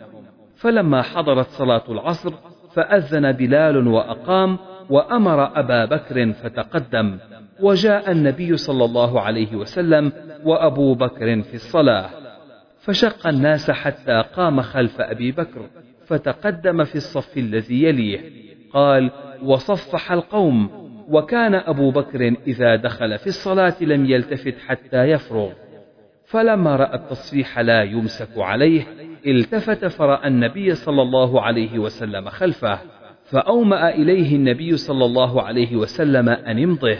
فلما حضرت صلاة العصر فأذن بلال وأقام وأمر أبا بكر فتقدم. وجاء النبي صلى الله عليه وسلم وأبو بكر في الصلاة. فشق الناس حتى قام خلف أبي بكر فتقدم في الصف الذي يليه. قال وصفح القوم وكان أبو بكر إذا دخل في الصلاة لم يلتفت حتى يفرغ. فلما رأى التصفيح لا يمسك عليه التفت فرأى النبي صلى الله عليه وسلم خلفه فأومأ إليه النبي صلى الله عليه وسلم أن امضه.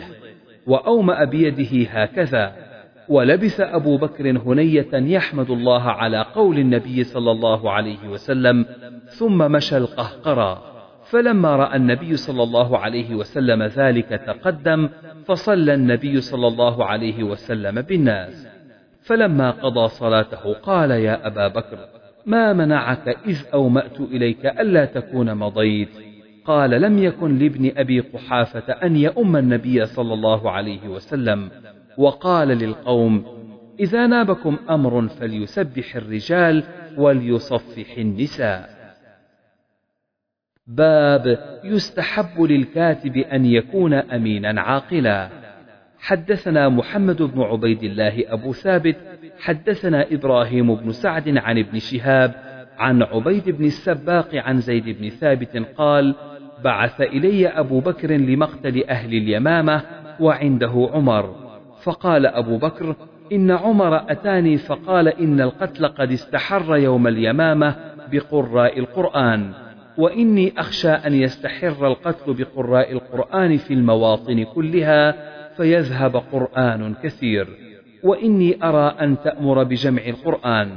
وأومأ بيده هكذا. ولبث أبو بكر هنية يحمد الله على قول النبي صلى الله عليه وسلم ثم مشى القهقرى. فلما رأى النبي صلى الله عليه وسلم ذلك تقدم فصلى النبي صلى الله عليه وسلم بالناس. فلما قضى صلاته قال يا أبا بكر ما منعك إذ أومأت إليك ألا تكون مضيت؟ قال لم يكن لابن أبي قحافة أن يؤم النبي صلى الله عليه وسلم. وقال للقوم إذا نابكم أمر فليسبح الرجال وليصفح النساء. باب يستحب للكاتب أن يكون أمينا عاقلا. حدثنا محمد بن عبيد الله أبو ثابت حدثنا إبراهيم بن سعد عن ابن شهاب عن عبيد بن السباق عن زيد بن ثابت قال بعث إلي أبو بكر لمقتل أهل اليمامة وعنده عمر. فقال أبو بكر إن عمر أتاني فقال إن القتل قد استحر يوم اليمامة بقراء القرآن وإني أخشى أن يستحر القتل بقراء القرآن في المواطن كلها فيذهب قرآن كثير. وإني أرى أن تأمر بجمع القرآن.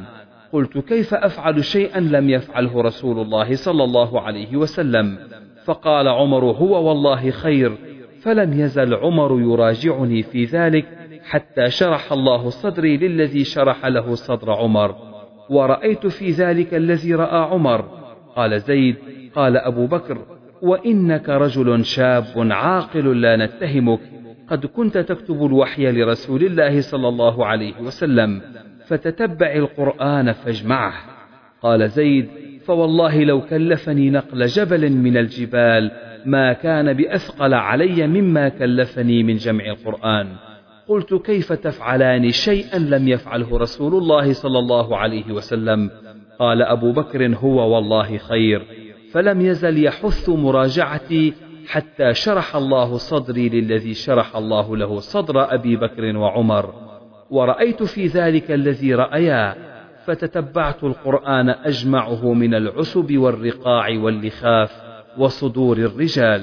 قلت كيف أفعل شيئا لم يفعله رسول الله صلى الله عليه وسلم؟ فقال عمر هو والله خير فلم يزل عمر يراجعني في ذلك حتى شرح الله صدري للذي شرح له صدر عمر. ورأيت في ذلك الذي رأى عمر. قال زيد قال أبو بكر وإنك رجل شاب عاقل لا نتهمك قد كنت تكتب الوحي لرسول الله صلى الله عليه وسلم فتتبع القرآن فاجمعه. قال زيد فوالله لو كلفني نقل جبل من الجبال ما كان بأثقل علي مما كلفني من جمع القرآن. قلت كيف تفعلان شيئا لم يفعله رسول الله صلى الله عليه وسلم؟ قال أبو بكر هو والله خير. فلم يزل يحث مراجعتي حتى شرح الله صدري للذي شرح الله له صدر أبي بكر وعمر. ورأيت في ذلك الذي رأيا فتتبعت القرآن أجمعه من العسب والرقاع واللخاف وصدور الرجال.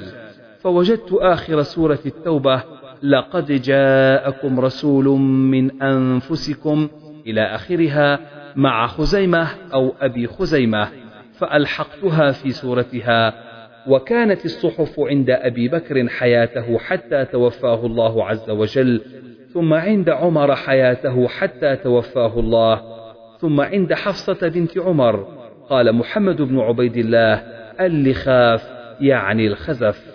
فوجدت آخر سورة التوبة لقد جاءكم رسول من أنفسكم إلى آخرها مع خزيمة أو أبي خزيمة فألحقتها في سورتها. وكانت الصحف عند أبي بكر حياته حتى توفاه الله عز وجل ثم عند عمر حياته حتى توفاه الله. ثم عند حفصة بنت عمر. قال محمد بن عبيد الله اللخاف يعني الخزف.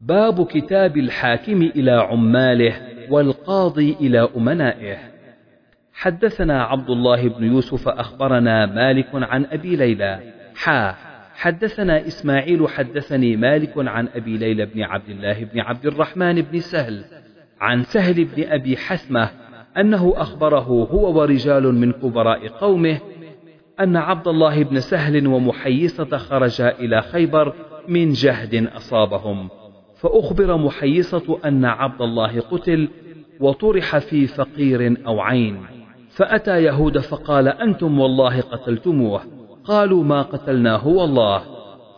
باب كتاب الحاكم إلى عماله والقاضي إلى أمنائه. حدثنا عبد الله بن يوسف أخبرنا مالك عن أبي ليلى. حا حدثنا إسماعيل حدثني مالك عن أبي ليلى بن عبد الله بن عبد الرحمن بن سهل عن سهل بن أبي حثمة أنه أخبره هو ورجال من كبراء قومه أن عبد الله بن سهل ومحيصة خرجا إلى خيبر من جهد أصابهم. فأخبر محيصة أن عبد الله قتل وطرح في فقير أو عين. فأتى يهود فقال أنتم والله قتلتموه. قالوا ما قتلناه والله.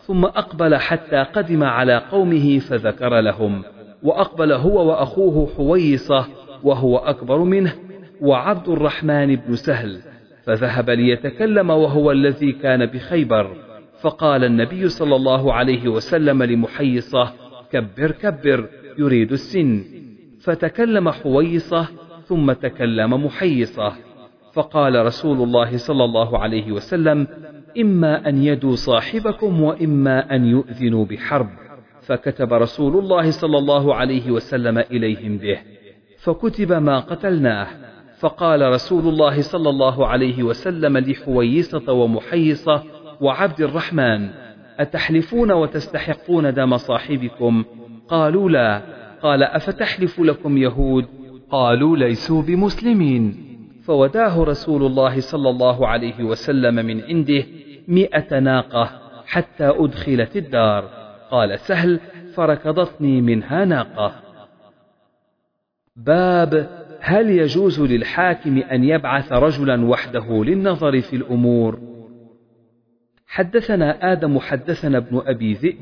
ثم أقبل حتى قدم على قومه فذكر لهم. وأقبل هو وأخوه حويصة وهو أكبر منه وعبد الرحمن بن سهل. فذهب ليتكلم وهو الذي كان بخيبر. فقال النبي صلى الله عليه وسلم لمحيصة كبر كبر يريد السن. فتكلم حويصة ثم تكلم محيصة. فقال رسول الله صلى الله عليه وسلم إما أن يدوا صاحبكم وإما أن يؤذنوا بحرب. فكتب رسول الله صلى الله عليه وسلم إليهم به. فكتب ما قتلناه. فقال رسول الله صلى الله عليه وسلم لحويصة ومحيصة وعبد الرحمن أتحلفون وتستحقون دم صاحبكم؟ قالوا لا. قال أفتحلف لكم يهود؟ قالوا ليسوا بمسلمين. فوداه رسول الله صلى الله عليه وسلم من عنده مئة ناقة حتى أدخلت الدار. قال سهل فركضتني منها ناقة. باب هل يجوز للحاكم أن يبعث رجلا وحده للنظر في الأمور؟ حدثنا آدم حدثنا ابن أبي ذئب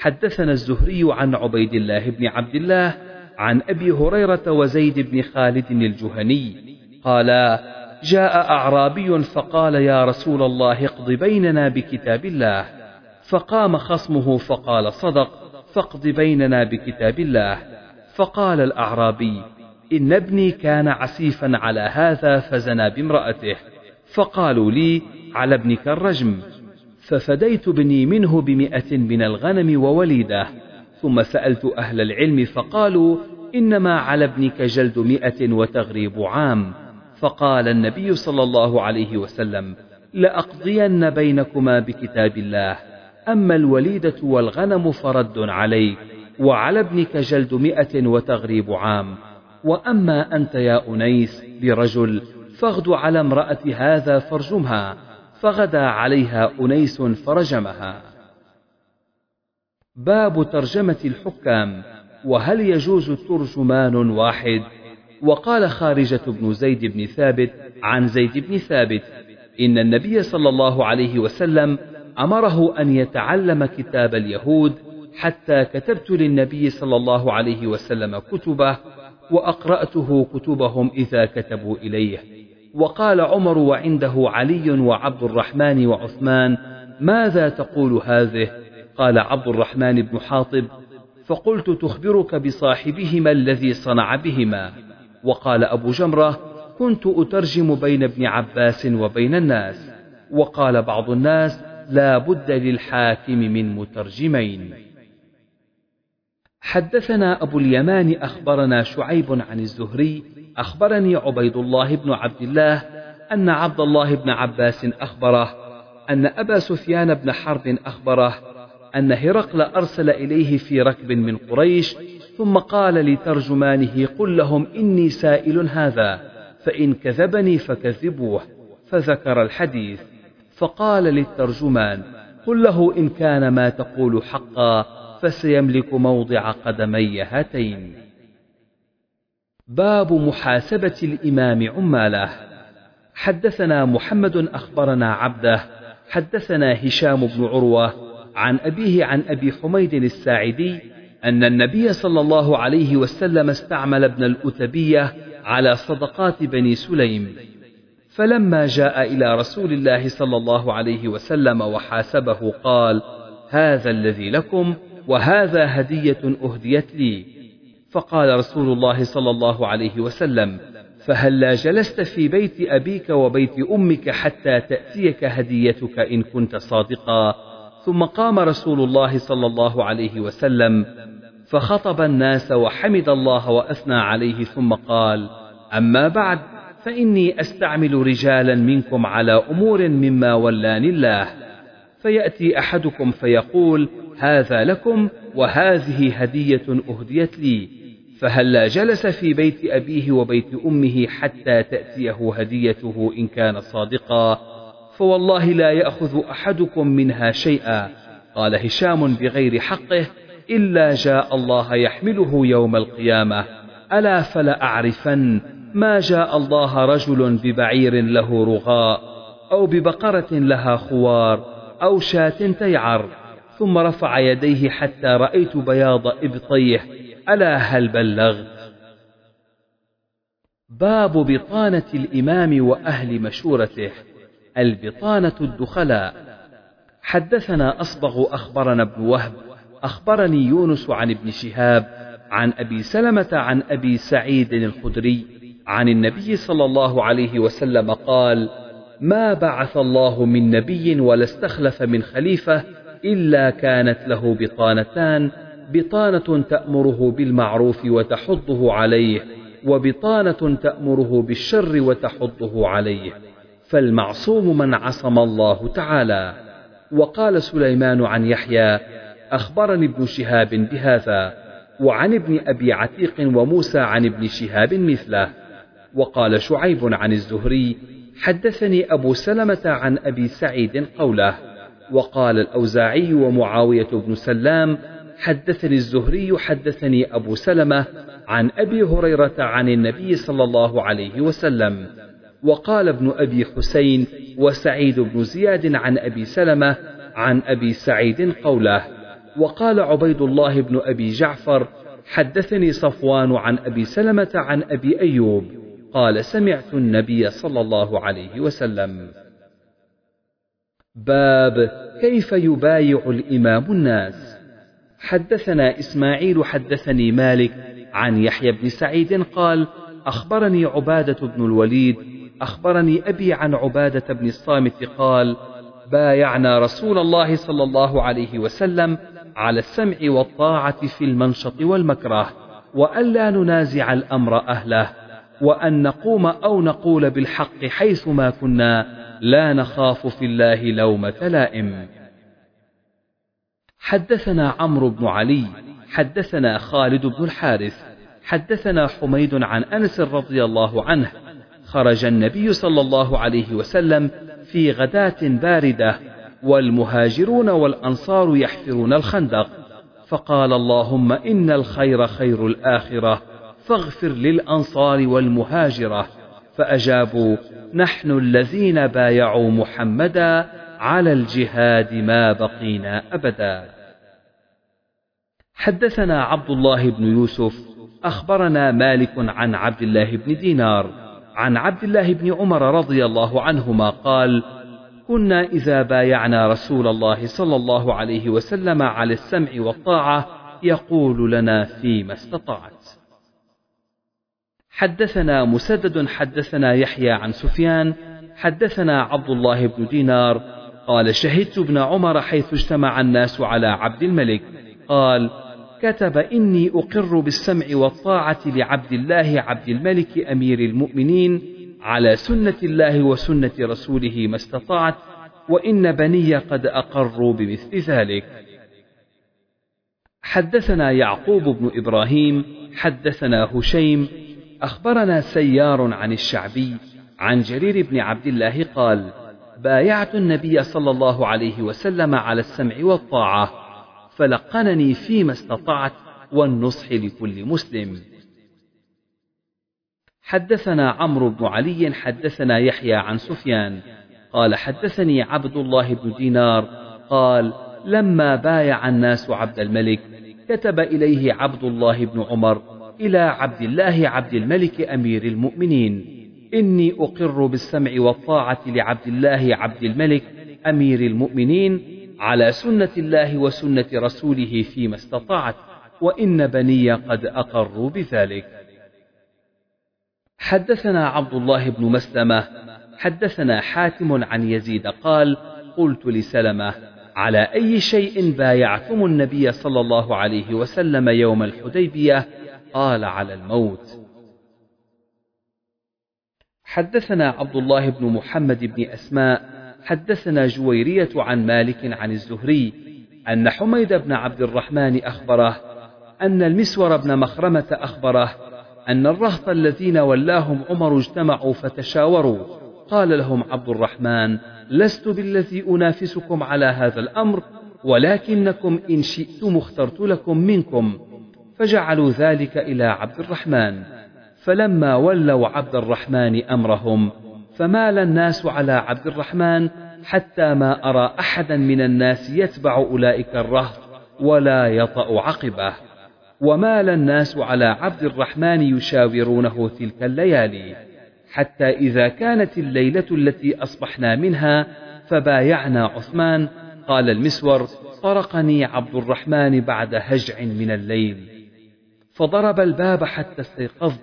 حدثنا الزهري عن عبيد الله بن عبد الله عن أبي هريرة وزيد بن خالد الجهني قالا جاء أعرابي فقال يا رسول الله اقض بيننا بكتاب الله. فقام خصمه فقال صدق فاقض بيننا بكتاب الله. فقال الأعرابي إن ابني كان عسيفا على هذا فزنى بامرأته فقالوا لي على ابنك الرجم. ففديت بني منه بمئة من الغنم ووليدة. ثم سألت أهل العلم فقالوا إنما على ابنك جلد مئة وتغريب عام. فقال النبي صلى الله عليه وسلم لأقضين بينكما بكتاب الله. أما الوليدة والغنم فرد عليك وعلى ابنك جلد مئة وتغريب عام. وأما أنت يا أنيس برجل فاغد على امرأة هذا فارجمها فغدا عليها أنيس فرجمها. باب ترجمة الحكام وهل يجوز ترجمان واحد؟ وقال خارجة بن زيد بن ثابت عن زيد بن ثابت إن النبي صلى الله عليه وسلم أمره أن يتعلم كتاب اليهود حتى كتبت للنبي صلى الله عليه وسلم كتبه وأقرأته كتبهم إذا كتبوا إليه. وقال عمر وعنده علي وعبد الرحمن وعثمان ماذا تقول هذه؟ قال عبد الرحمن بن حاطب فقلت تخبرك بصاحبهما الذي صنع بهما. وقال أبو جمرة كنت أترجم بين ابن عباس وبين الناس. وقال بعض الناس لا بد للحاكم من مترجمين. حدثنا أبو اليمان أخبرنا شعيب عن الزهري أخبرني عبيد الله بن عبد الله أن عبد الله بن عباس أخبره أن أبا سفيان بن حرب أخبره أن هرقل أرسل إليه في ركب من قريش ثم قال لترجمانه قل لهم إني سائل هذا فإن كذبني فكذبوه فذكر الحديث. فقال للترجمان قل له إن كان ما تقول حقا فسيملك موضع قدمي هاتين. باب محاسبة الإمام عماله. حدثنا محمد أخبرنا عبده. حدثنا هشام بن عروة عن أبيه عن أبي حميد الساعدي أن النبي صلى الله عليه وسلم استعمل ابن الأتبية على صدقات بني سليم. فلما جاء إلى رسول الله صلى الله عليه وسلم وحاسبه قال هذا الذي لكم وهذا هدية أهديت لي. فقال رسول الله صلى الله عليه وسلم فهلا جلست في بيت أبيك وبيت أمك حتى تأتيك هديتك إن كنت صادقا؟ ثم قام رسول الله صلى الله عليه وسلم فخطب الناس وحمد الله وأثنى عليه ثم قال أما بعد فإني أستعمل رجالا منكم على أمور مما ولاني الله. فيأتي أحدكم فيقول هذا لكم وهذه هدية أهديت لي. فهلا جلس في بيت أبيه وبيت أمه حتى تأتيه هديته إن كان صادقا؟ فوالله لا يأخذ أحدكم منها شيئا. قال هشام بغير حقه إلا جاء الله يحمله يوم القيامة. ألا فلا أعرفن ما جاء الله رجل ببعير له رغاء أو ببقرة لها خوار أو شاة تيعر. ثم رفع يديه حتى رأيت بياض إبطيه. ألا هل بلغت باب بطانة الإمام وأهل مشورته. البطانة الدخلاء. حدثنا أصبغ أخبرنا ابن وهب. أخبرني يونس عن ابن شهاب عن أبي سلمة عن أبي سعيد الخدري عن النبي صلى الله عليه وسلم قال ما بعث الله من نبي ولا استخلف من خليفة إلا كانت له بطانتان بطانة تأمره بالمعروف وتحضه عليه وبطانة تأمره بالشر وتحضه عليه. فالمعصوم من عصم الله تعالى. وقال سليمان عن يحيى أخبرني ابن شهاب بهذا وعن ابن أبي عتيق وموسى عن ابن شهاب مثله. وقال شعيب عن الزهري حدثني أبو سلمة عن أبي سعيد قوله وقال الأوزاعي ومعاوية بن سلام حدثني الزهري حدثني أبو سلمة عن أبي هريرة عن النبي صلى الله عليه وسلم. وقال ابن أبي حسين وسعيد بن زياد عن أبي سلمة عن أبي سعيد قوله وقال عبيد الله بن أبي جعفر حدثني صفوان عن أبي سلمة عن أبي أيوب قال سمعت النبي صلى الله عليه وسلم. باب كيف يبايع الإمام الناس. حدثنا إسماعيل حدثني مالك عن يحيى بن سعيد قال أخبرني عبادة بن الوليد أخبرني أبي عن عبادة بن الصامت قال بايعنا رسول الله صلى الله عليه وسلم على السمع والطاعة في المنشط والمكره وألا ننازع الأمر أهله وأن نقوم أو نقول بالحق حيثما كنا. لا نخاف في الله لومة لائم حدثنا عمرو بن علي حدثنا خالد بن الحارث حدثنا حميد عن أنس رضي الله عنه خرج النبي صلى الله عليه وسلم في غداة باردة والمهاجرون والأنصار يحفرون الخندق فقال اللهم إن الخير خير الآخرة فاغفر للأنصار والمهاجرة فأجابوا نحن الذين بايعوا محمدا على الجهاد ما بقينا أبدا. حدثنا عبد الله بن يوسف أخبرنا مالك عن عبد الله بن دينار عن عبد الله بن عمر رضي الله عنهما قال كنا إذا بايعنا رسول الله صلى الله عليه وسلم على السمع والطاعة يقول لنا فيما استطعت. حدثنا مسدد حدثنا يحيى عن سفيان حدثنا عبد الله بن دينار قال شهدت ابن عمر حيث اجتمع الناس على عبد الملك قال كتب إني أقر بالسمع والطاعة لعبد الله عبد الملك أمير المؤمنين على سنة الله وسنة رسوله ما استطعت وإن بني قد أقروا بمثل ذلك. حدثنا يعقوب بن إبراهيم حدثنا هشيم أخبرنا سيار عن الشعبي عن جرير بن عبد الله قال بايعت النبي صلى الله عليه وسلم على السمع والطاعة فلقنني فيما استطعت والنصح لكل مسلم. حدثنا عمرو بن علي حدثنا يحيى عن سفيان قال حدثني عبد الله بن دينار قال لما بايع الناس عبد الملك كتب إليه عبد الله بن عمر إلى عبد الله عبد الملك أمير المؤمنين. إني أقر بالسمع والطاعة لعبد الله عبد الملك أمير المؤمنين على سنة الله وسنة رسوله فيما استطعت وإن بني قد أقروا بذلك. حدثنا عبد الله بن مسلمة حدثنا حاتم عن يزيد قال قلت لسلمة على أي شيء بايعتم النبي صلى الله عليه وسلم يوم الحديبية؟ قال على الموت. حدثنا عبد الله بن محمد بن أسماء حدثنا جويرية عن مالك عن الزهري أن حميد بن عبد الرحمن أخبره أن المسور بن مخرمة أخبره أن الرهط الذين ولاهم عمر اجتمعوا فتشاوروا. قال لهم عبد الرحمن لست بالذي أنافسكم على هذا الأمر ولكنكم إن شئتم اخترت لكم منكم. فجعلوا ذلك إلى عبد الرحمن. فلما ولوا عبد الرحمن أمرهم فمال الناس على عبد الرحمن حتى ما أرى أحدا من الناس يتبع أولئك الرهط ولا يطأ عقبه. ومال الناس على عبد الرحمن يشاورونه تلك الليالي. حتى إذا كانت الليلة التي أصبحنا منها فبايعنا عثمان. قال المسور طرقني عبد الرحمن بعد هجع من الليل. فضرب الباب حتى استيقظت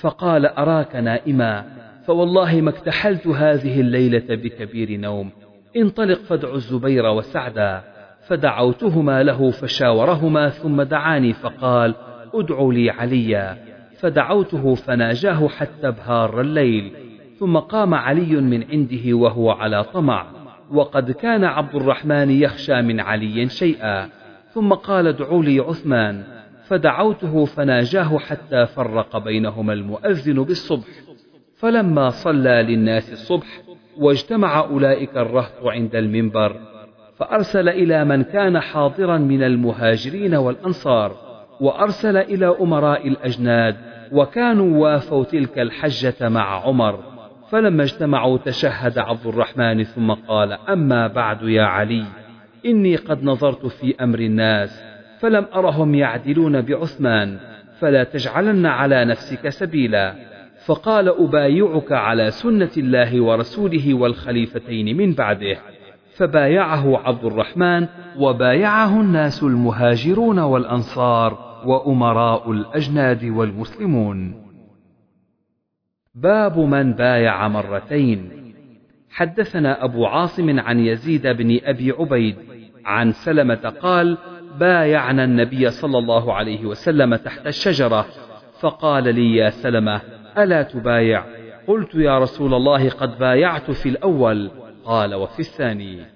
فقال أراك نائما؟ فوالله ما اكتحلت هذه الليلة بكبير نوم. انطلق فادع الزبير وسعدا. فدعوتهما له فشاورهما ثم دعاني فقال ادع لي عليا. فدعوته فناجاه حتى بهار الليل. ثم قام علي من عنده وهو على طمع. وقد كان عبد الرحمن يخشى من علي شيئا. ثم قال ادعوا لي عثمان. فدعوته فناجاه حتى فرق بينهما المؤذن بالصبح. فلما صلى للناس الصبح واجتمع أولئك الرهط عند المنبر فأرسل إلى من كان حاضرا من المهاجرين والأنصار وأرسل إلى أمراء الأجناد وكانوا وافوا تلك الحجة مع عمر. فلما اجتمعوا تشهد عبد الرحمن ثم قال أما بعد يا علي إني قد نظرت في أمر الناس فلم أرهم يعدلون بعثمان فلا تجعلن على نفسك سبيلا. فقال أبايعك على سنة الله ورسوله والخليفتين من بعده. فبايعه عبد الرحمن وبايعه الناس المهاجرون والأنصار وأمراء الأجناد والمسلمون. باب من بايع مرتين. حدثنا أبو عاصم عن يزيد بن أبي عبيد عن سلمة قال بايعنا النبي صلى الله عليه وسلم تحت الشجرة فقال لي يا سلمة ألا تبايع؟ قلت يا رسول الله قد بايعت في الأول. قال وفي الثاني.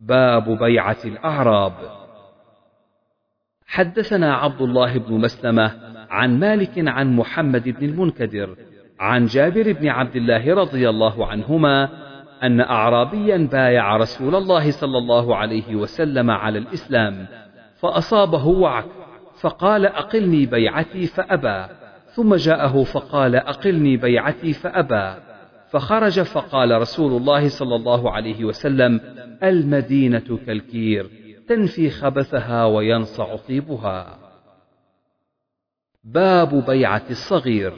باب بيعة الأعراب. حدثنا عبد الله بن مسلمة عن مالك عن محمد بن المنكدر عن جابر بن عبد الله رضي الله عنهما أن أعرابيا بايع رسول الله صلى الله عليه وسلم على الإسلام فأصابه وعك فقال أقلني بيعتي فأبى ثم جاءه فقال أقلني بيعتي فأبى فخرج فقال رسول الله صلى الله عليه وسلم المدينة كالكير تنفي خبثها وينصع طيبها. باب بيعة الصغير.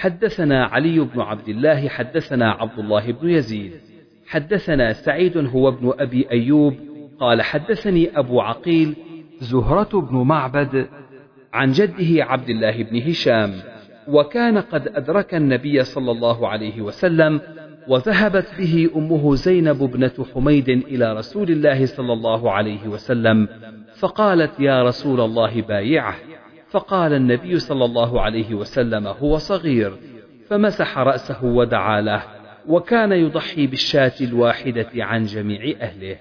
حدثنا علي بن عبد الله حدثنا عبد الله بن يزيد. حدثنا سعيد هو ابن أبي أيوب. قال حدثني أبو عقيل زهرة بن معبد عن جده عبد الله بن هشام. وكان قد أدرك النبي صلى الله عليه وسلم وذهبت به أمه زينب ابنة حميد إلى رسول الله صلى الله عليه وسلم فقالت يا رسول الله بايعه. فقال النبي صلى الله عليه وسلم هو صغير فمسح رأسه ودعا له وكان يضحي بالشاة الواحدة عن جميع أهله.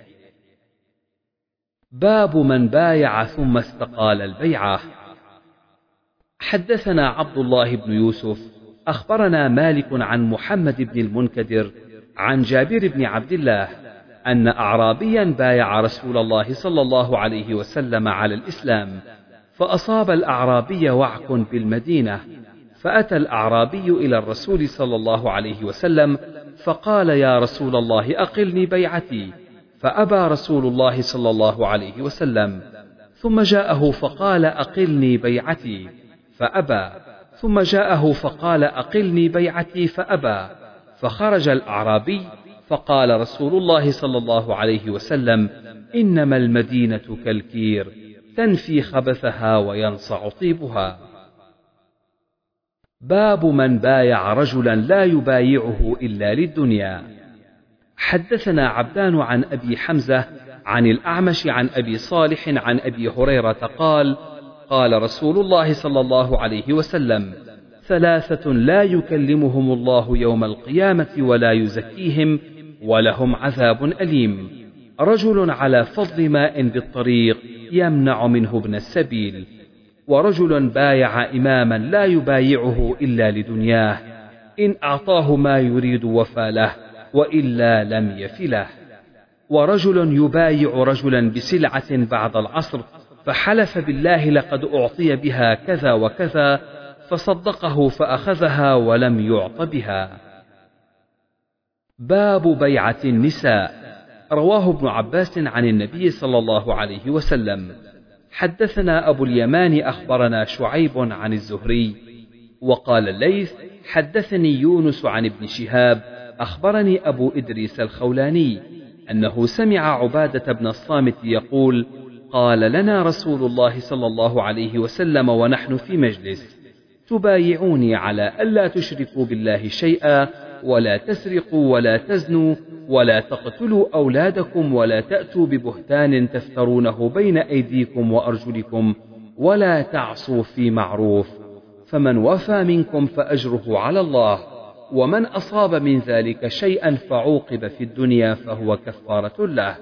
باب من بايع ثم استقال البيعة. حدثنا عبد الله بن يوسف أخبرنا مالك عن محمد بن المنكدر عن جابر بن عبد الله أن أعرابيا بايع رسول الله صلى الله عليه وسلم على الإسلام فأصاب الأعرابي وعك بالمدينة فأتى الأعرابي إلى الرسول صلى الله عليه وسلم فقال يا رسول الله أقلني بيعتي. فأبى رسول الله صلى الله عليه وسلم ثم جاءه فقال أقلني بيعتي. فأبى ثم جاءه فقال أقلني بيعتي. فأبى فخرج الأعرابي فقال رسول الله صلى الله عليه وسلم إنما المدينة كالكير. تنفي خبثها وينصع طيبها. باب من بايع رجلا لا يبايعه إلا للدنيا. حدثنا عبدان عن أبي حمزة عن الأعمش عن أبي صالح عن أبي هريرة قال قال رسول الله صلى الله عليه وسلم ثلاثة لا يكلمهم الله يوم القيامة ولا يزكيهم ولهم عذاب أليم. رجل على فضل ماء بالطريق يمنع منه ابن السبيل ورجل بايع إماما لا يبايعه إلا لدنياه إن أعطاه ما يريد وفى له وإلا لم يف له. ورجل يبايع رجلا بسلعة بعد العصر فحلف بالله لقد أعطي بها كذا وكذا فصدقه فأخذها ولم يعط بها. باب بيعة النساء. رواه ابن عباس عن النبي صلى الله عليه وسلم. حدثنا أبو اليمان أخبرنا شعيب عن الزهري وقال الليث حدثني يونس عن ابن شهاب أخبرني أبو إدريس الخولاني أنه سمع عبادة بن الصامت يقول قال لنا رسول الله صلى الله عليه وسلم ونحن في مجلس تبايعوني على ألا تشركوا بالله شيئا ولا تسرقوا ولا تزنوا ولا تقتلوا أولادكم ولا تأتوا ببهتان تفترونه بين أيديكم وأرجلكم ولا تعصوا في معروف فمن وفى منكم فأجره على الله ومن أصاب من ذلك شيئا فعوقب في الدنيا فهو كفارة له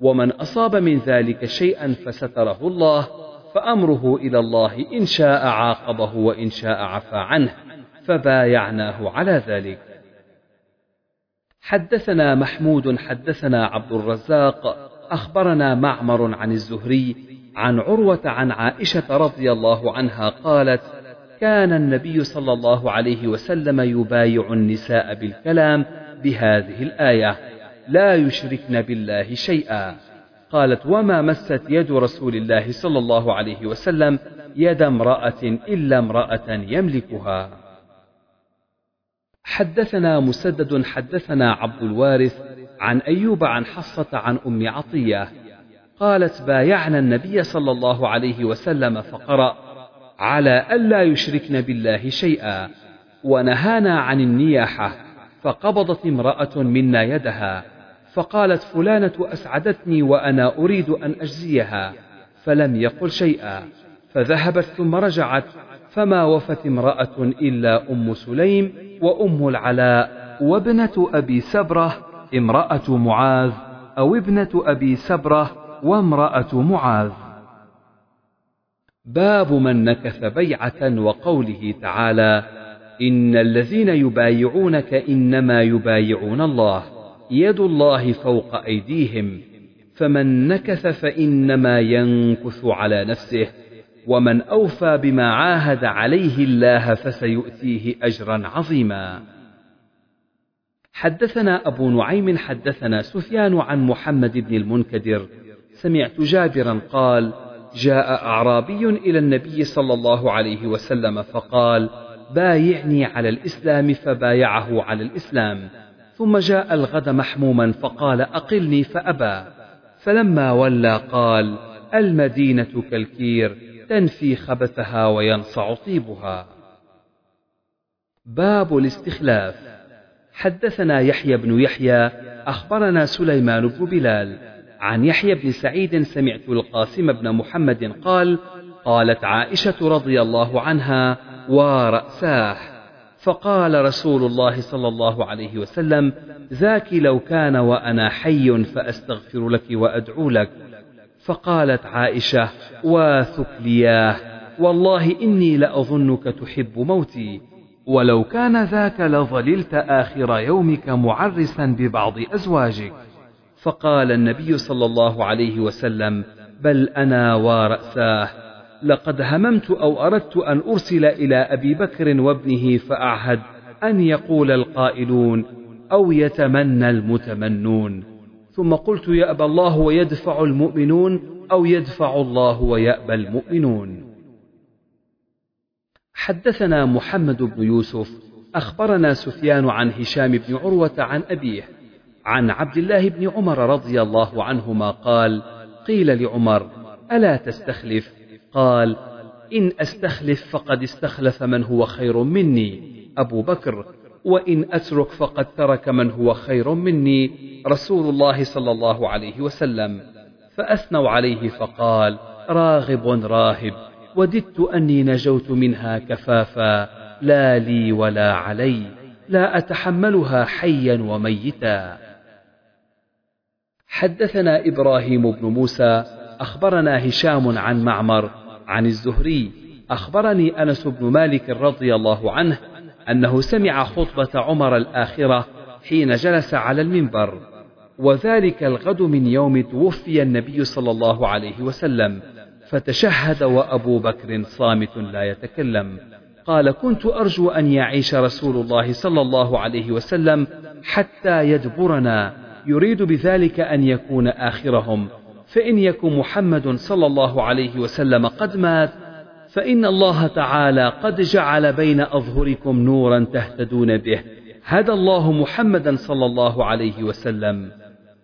ومن أصاب من ذلك شيئا فستره الله فأمره إلى الله إن شاء عاقبه وإن شاء عفى عنه فبايعناه على ذلك حدثنا محمود حدثنا عبد الرزاق أخبرنا معمر عن الزهري عن عروة عن عائشة رضي الله عنها قالت كان النبي صلى الله عليه وسلم يبايع النساء بالكلام بهذه الآية لا يشركن بالله شيئا قالت وما مست يد رسول الله صلى الله عليه وسلم يد امرأة إلا امرأة يملكها حدثنا مسدد حدثنا عبد الوارث عن أيوب عن حصة عن أم عطية قالت بايعنا النبي صلى الله عليه وسلم فقرأ على ألا يشركن بالله شيئا ونهانا عن النياحة فقبضت امرأة منا يدها فقالت فلانة أسعدتني وأنا أريد أن أجزيها فلم يقل شيئا فذهبت ثم رجعت فما وفت امرأة إلا أم سليم وأم العلاء وابنة أبي سبرة امرأة معاذ أو ابنة أبي سبرة وامرأة معاذ. باب من نكث بيعة وقوله تعالى إن الذين يبايعونك إنما يبايعون الله يد الله فوق أيديهم فمن نكث فإنما ينكث على نفسه. ومن أوفى بما عاهد عليه الله فسيؤتيه أجرا عظيما. حدثنا أبو نعيم حدثنا سفيان عن محمد بن المنكدر. سمعت جابرا قال جاء أعرابي إلى النبي صلى الله عليه وسلم فقال بايعني على الإسلام فبايعه على الإسلام. ثم جاء الغد محموما فقال أقلني فأبى. فلما ولى قال المدينة كالكير. تنفي خبثها وينصع طيبها. باب الاستخلاف. حدثنا يحيى بن يحيى أخبرنا سليمان بن بلال عن يحيى بن سعيد سمعت القاسم بن محمد قال قالت عائشة رضي الله عنها ورأساه فقال رسول الله صلى الله عليه وسلم ذاك لو كان وأنا حي فأستغفر لك وأدعو لك. فقالت عائشة واثكلياه والله إني لأظنك تحب موتي ولو كان ذاك لظللت آخر يومك معرسا ببعض أزواجك. فقال النبي صلى الله عليه وسلم بل أنا ورأساه لقد هممت أو أردت أن أرسل إلى أبي بكر وابنه فأعهد أن يقول القائلون أو يتمنى المتمنون. ثم قلت يأبى الله ويدفع المؤمنون أو يدفع الله ويأبى المؤمنون. حدثنا محمد بن يوسف أخبرنا سفيان عن هشام بن عروة عن أبيه عن عبد الله بن عمر رضي الله عنهما قال قيل لعمر ألا تستخلف؟ قال إن أستخلف فقد استخلف من هو خير مني. أبو بكر وإن أترك فقد ترك من هو خير مني رسول الله صلى الله عليه وسلم. فأثنوا عليه فقال راغب راهب وددت أني نجوت منها كفافا لا لي ولا علي لا أتحملها حيا وميتا. حدثنا إبراهيم بن موسى أخبرنا هشام عن معمر عن الزهري أخبرني أنس بن مالك رضي الله عنه أنه سمع خطبة عمر الآخرة حين جلس على المنبر وذلك الغد من يوم توفي النبي صلى الله عليه وسلم فتشهد وأبو بكر صامت لا يتكلم. قال كنت أرجو أن يعيش رسول الله صلى الله عليه وسلم حتى يدبرنا يريد بذلك أن يكون آخرهم فإن يكن محمد صلى الله عليه وسلم قد مات فإن الله تعالى قد جعل بين أظهركم نورا تهتدون به. هدى الله محمدا صلى الله عليه وسلم.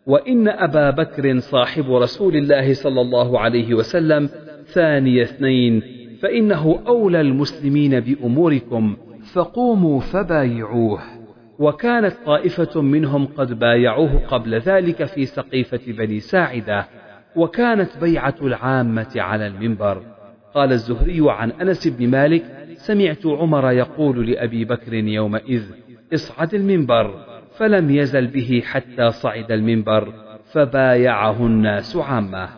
وإن أبا بكر صاحب رسول الله صلى الله عليه وسلم ثاني اثنين فإنه أولى المسلمين بأموركم فقوموا فبايعوه. وكانت طائفة منهم قد بايعوه قبل ذلك في سقيفة بني ساعدة وكانت بيعة العامة على المنبر. قال الزهري عن أنس بن مالك سمعت عمر يقول لأبي بكر يومئذ اصعد المنبر فلم يزل به حتى صعد المنبر فبايعه الناس عامة.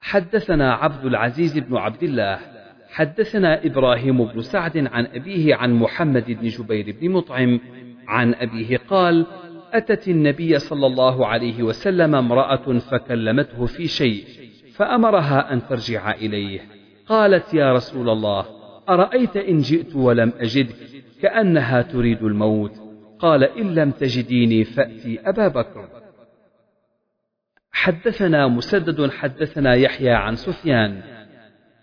حدثنا عبد العزيز بن عبد الله حدثنا إبراهيم بن سعد عن أبيه عن محمد بن جبير بن مطعم عن أبيه قال أتت النبي صلى الله عليه وسلم امرأة فكلمته في شيء فأمرها أن ترجع إليه. قالت يا رسول الله أرأيت إن جئت ولم اجدك كأنها تريد الموت. قال إن لم تجديني فأتي أبا بكر. حدثنا مسدد حدثنا يحيى عن سفيان.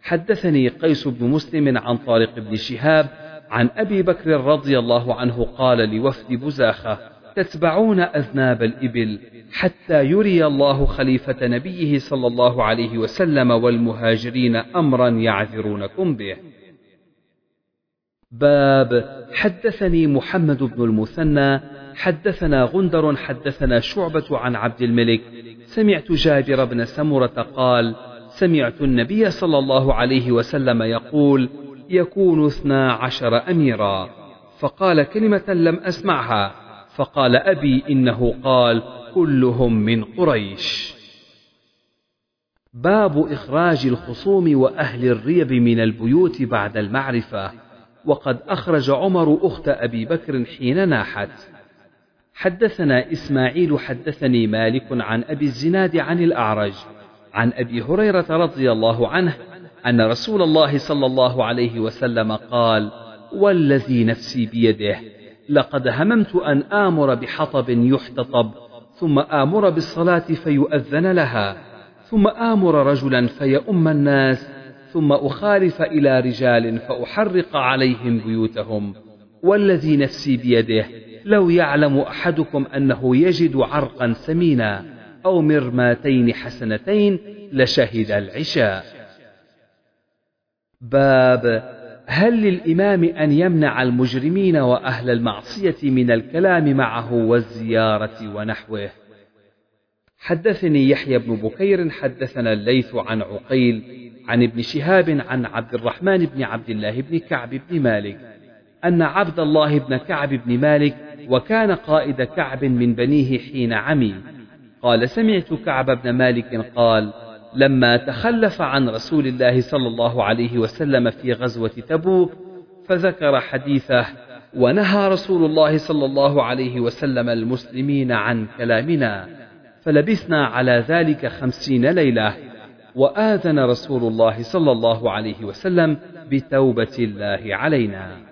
حدثني قيس بن مسلم عن طارق بن شهاب عن أبي بكر رضي الله عنه قال لوفد بزاخة. تتبعون أذناب الإبل حتى يري الله خليفة نبيه صلى الله عليه وسلم والمهاجرين أمرا يعذرونكم به. باب حدثني محمد بن المثنى حدثنا غندر حدثنا شعبة عن عبد الملك. سمعت جابر بن سمرة قال سمعت النبي صلى الله عليه وسلم يقول يكون اثنا عشر أميرا. فقال كلمة لم أسمعها. فقال أبي إنه قال كلهم من قريش. باب إخراج الخصوم وأهل الريب من البيوت بعد المعرفة وقد أخرج عمر أخت أبي بكر حين ناحت. حدثنا إسماعيل حدثني مالك عن أبي الزناد عن الأعرج عن أبي هريرة رضي الله عنه أن رسول الله صلى الله عليه وسلم قال والذي نفسي بيده لقد هممت أن آمر بحطب يحتطب ثم آمر بالصلاة فيؤذن لها ثم آمر رجلا فيؤم الناس ثم أخالف إلى رجال فأحرق عليهم بيوتهم. والذي نفسي بيده لو يعلم أحدكم أنه يجد عرقا سمينا أو مرماتين حسنتين لشهد العشاء. باب هل للإمام أن يمنع المجرمين وأهل المعصية من الكلام معه والزيارة ونحوه؟ حدثني يحيى بن بكير حدثنا الليث عن عقيل عن ابن شهاب عن عبد الرحمن بن عبد الله بن كعب بن مالك أن عبد الله بن كعب بن مالك وكان قائد كعب من بنيه حين عمي. قال سمعت كعب بن مالك قال لما تخلف عن رسول الله صلى الله عليه وسلم في غزوة تبوك فذكر حديثه ونهى رسول الله صلى الله عليه وسلم المسلمين عن كلامنا. فلبثنا على ذلك خمسين ليلة وآذن رسول الله صلى الله عليه وسلم بتوبة الله علينا.